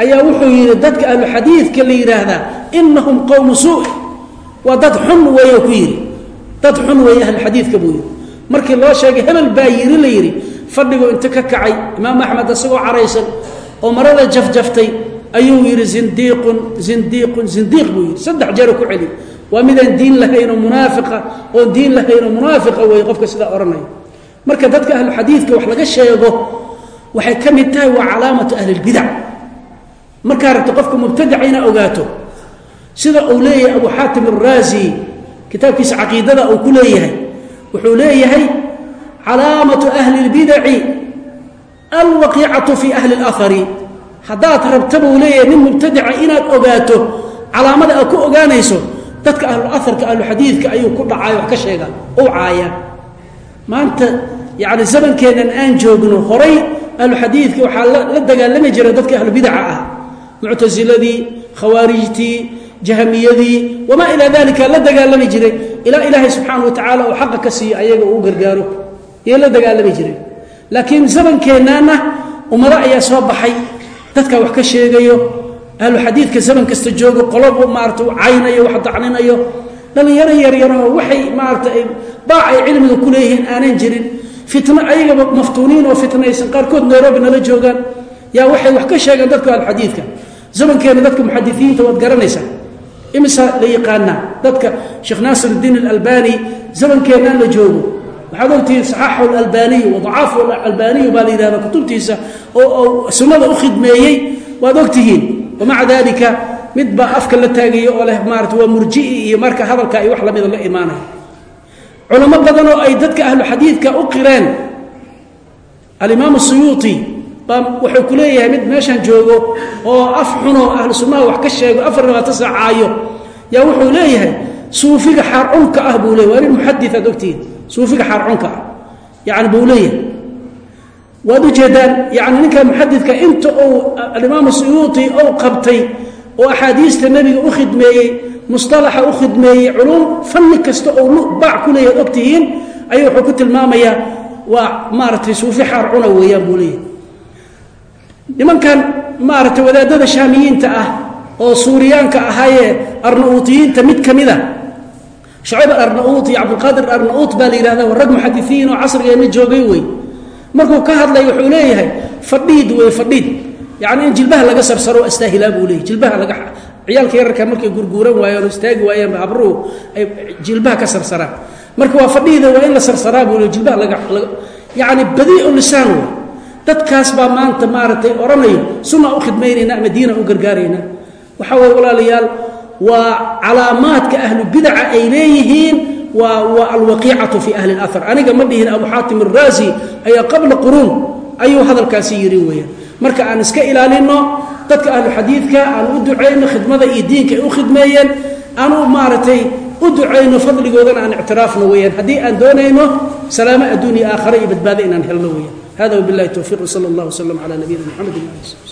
ayaa wuxuu yidhi dadka ahluxadiidka la yidhaahdaa inahum qowmu suu waa dad xun weeye ku yidhi dad xun weeye ahluxadiidka buu yidhi markii loo sheegay hebel baa yidhi la yidhi fadhiguu inta ka kacay imaamu axmed isagoo caraysan oo marada jafjaftay ayuu yidhi zindiiqun zindiiqun zindiiq buu yidhi saddex jeero ku celi waa midaan diin lahaynoo munaafiqa oon diin lahaynoo munaafiqa weeye qofka sidaa odhanaya marka dadka ahluxadiidka wax laga sheego waxay ka mid tahay waa calaamatu ahlilbidac markaa rabta qofka mubtadaca ogaato sida uu leeyahay abu xaatim araazi kitaabkiisa caqiidada uu ku leeyahay wuxuu leeyahay calaamatu ahli اlbidaci alwaqiicatu fi ahli اlahari haddaad rabta buu leeyahay nin mubtadaca inaad ogaato calaamada aad ku ogaanayso dadka ahluaharka ahluxadiidka ayuu ku dhacay wax ka sheega u caaya. Maanta yani zamankeennan aan joogno horay ahluxadiidka waxaa la dagaalami jira dadka ahlubidaca ah. Muctasiladii khawaarijtii jahmiyadii wamaa ilaa dalika la dagaalami jiray. Ilaa ilaahay subxaana wa tacaala uu xaqa ka siiyo ayaga uu gargaaro. Iyo la dagaalami jiray. Laakiin zamankeennaana ummado ayaa soo baxay. Dadkaa wax ka sheegayo ahlu xadiidka zaman kasta joogo qolobu maarata caynayo wax dacninayo. Dhallinyaro yaryaroo waxay maarata baac ay cilmiga ku leeyihiin aanan jirin. Fitno ayagaba maftuuniin oo fitnaysan qaarkood nairobi nala joogaan. Yaa waxay wax ka sheegeen dadka ahluxadiidka zamankeenna dadka muxadisiinta waad garanaysaa imisa la yaqaanaa dadka sheekh naasir اdiin اlalbani zamankeennan la joogo waxaad ogtihiin saxaaxu اlalbaniyu wadacaafu albaniyu baa la yidhahda kutubtiisa oo sunnada u khidmeeyey waad ogtihiin wamaca dalika mid baa afka la taagayo oo leh maarata waa murji'i iyo marka hadalka ay wax lamida la imaanaya culamo badan oo ay dadka ahlu xadiidka u qireen alimaam suyuuطi baa wuxuu ku leeyahay mid meeshan joogo oo af xunoo ahlu sunnaha wax ka sheego afar labaatan saacaayo yaa wuxuu leeyahay suufiga xaarcunka ah buu leeyahy waa nin muxadi aad ogtihiin suufiga xaarcunka ah. Yani buu leeyahay. Waad ujeedaan yani ninka muxadidka inta uu alimaam suyuuطi ou qabtay oo axaadiista nebiga u khidmeeyey musطalaxa u khidmeeyey culum fanni kasta oo baac ku leeyahay ogtihiin ayuu wuxuu ku tilmaamayaa waa maaragtay suufi xaarcuna weeyaan buu leeyahay nimankan maaragtay wadaadada shaamiyiinta ah oo suuriyaanka ahaayee arnauutiyiinta mid ka mida shacib alarnauut iyo cabdulqaadir arnauut baa la yidhahda rag muxadisiin oo casrigeenna joogay wey. Markuu ka hadlay wuxuu leeyahay fadhiid wey fadhiid. Yacni in jilbaha laga sarsaro astaahilaa buu leeyahy jilbaha laga ciyaalka yararka markay gurguuran waayeen oo istaagi waayeen habruhu ay jilbaha ka sarsaraan marka waa fadhiida waa in la sarsaraa buu leey jilbaha laga yacni badiicu lisaan wey dadkaas baa maanta maaragtay odhanayo sunna u khidmaynayna ama diina u gargaarayna? Waxaa waye walaalayaal waa calaamaadka ahlu bidaca ay leeyihiin waa waa alwaqiicatu fi ahli اlahar aniga ma dhihin abu xaatim araazi ayaa qabla quruun ayuu hadalkaasi yidhi weeyaan. Marka aan iska ilaalinno dadka ahlu xadiidka aan u ducayno khidmada iyo diinka ay u khidmeeyeen aan u maaragtay u ducayno fadligoodana aan ictiraafno weeyaan. Haddii aan doonayno salaamo adduuniya aakhare iyo badbaado inaan helno weeyaan hada wbilahi towfiq wsala اllah wslm cala nabiyina mxamed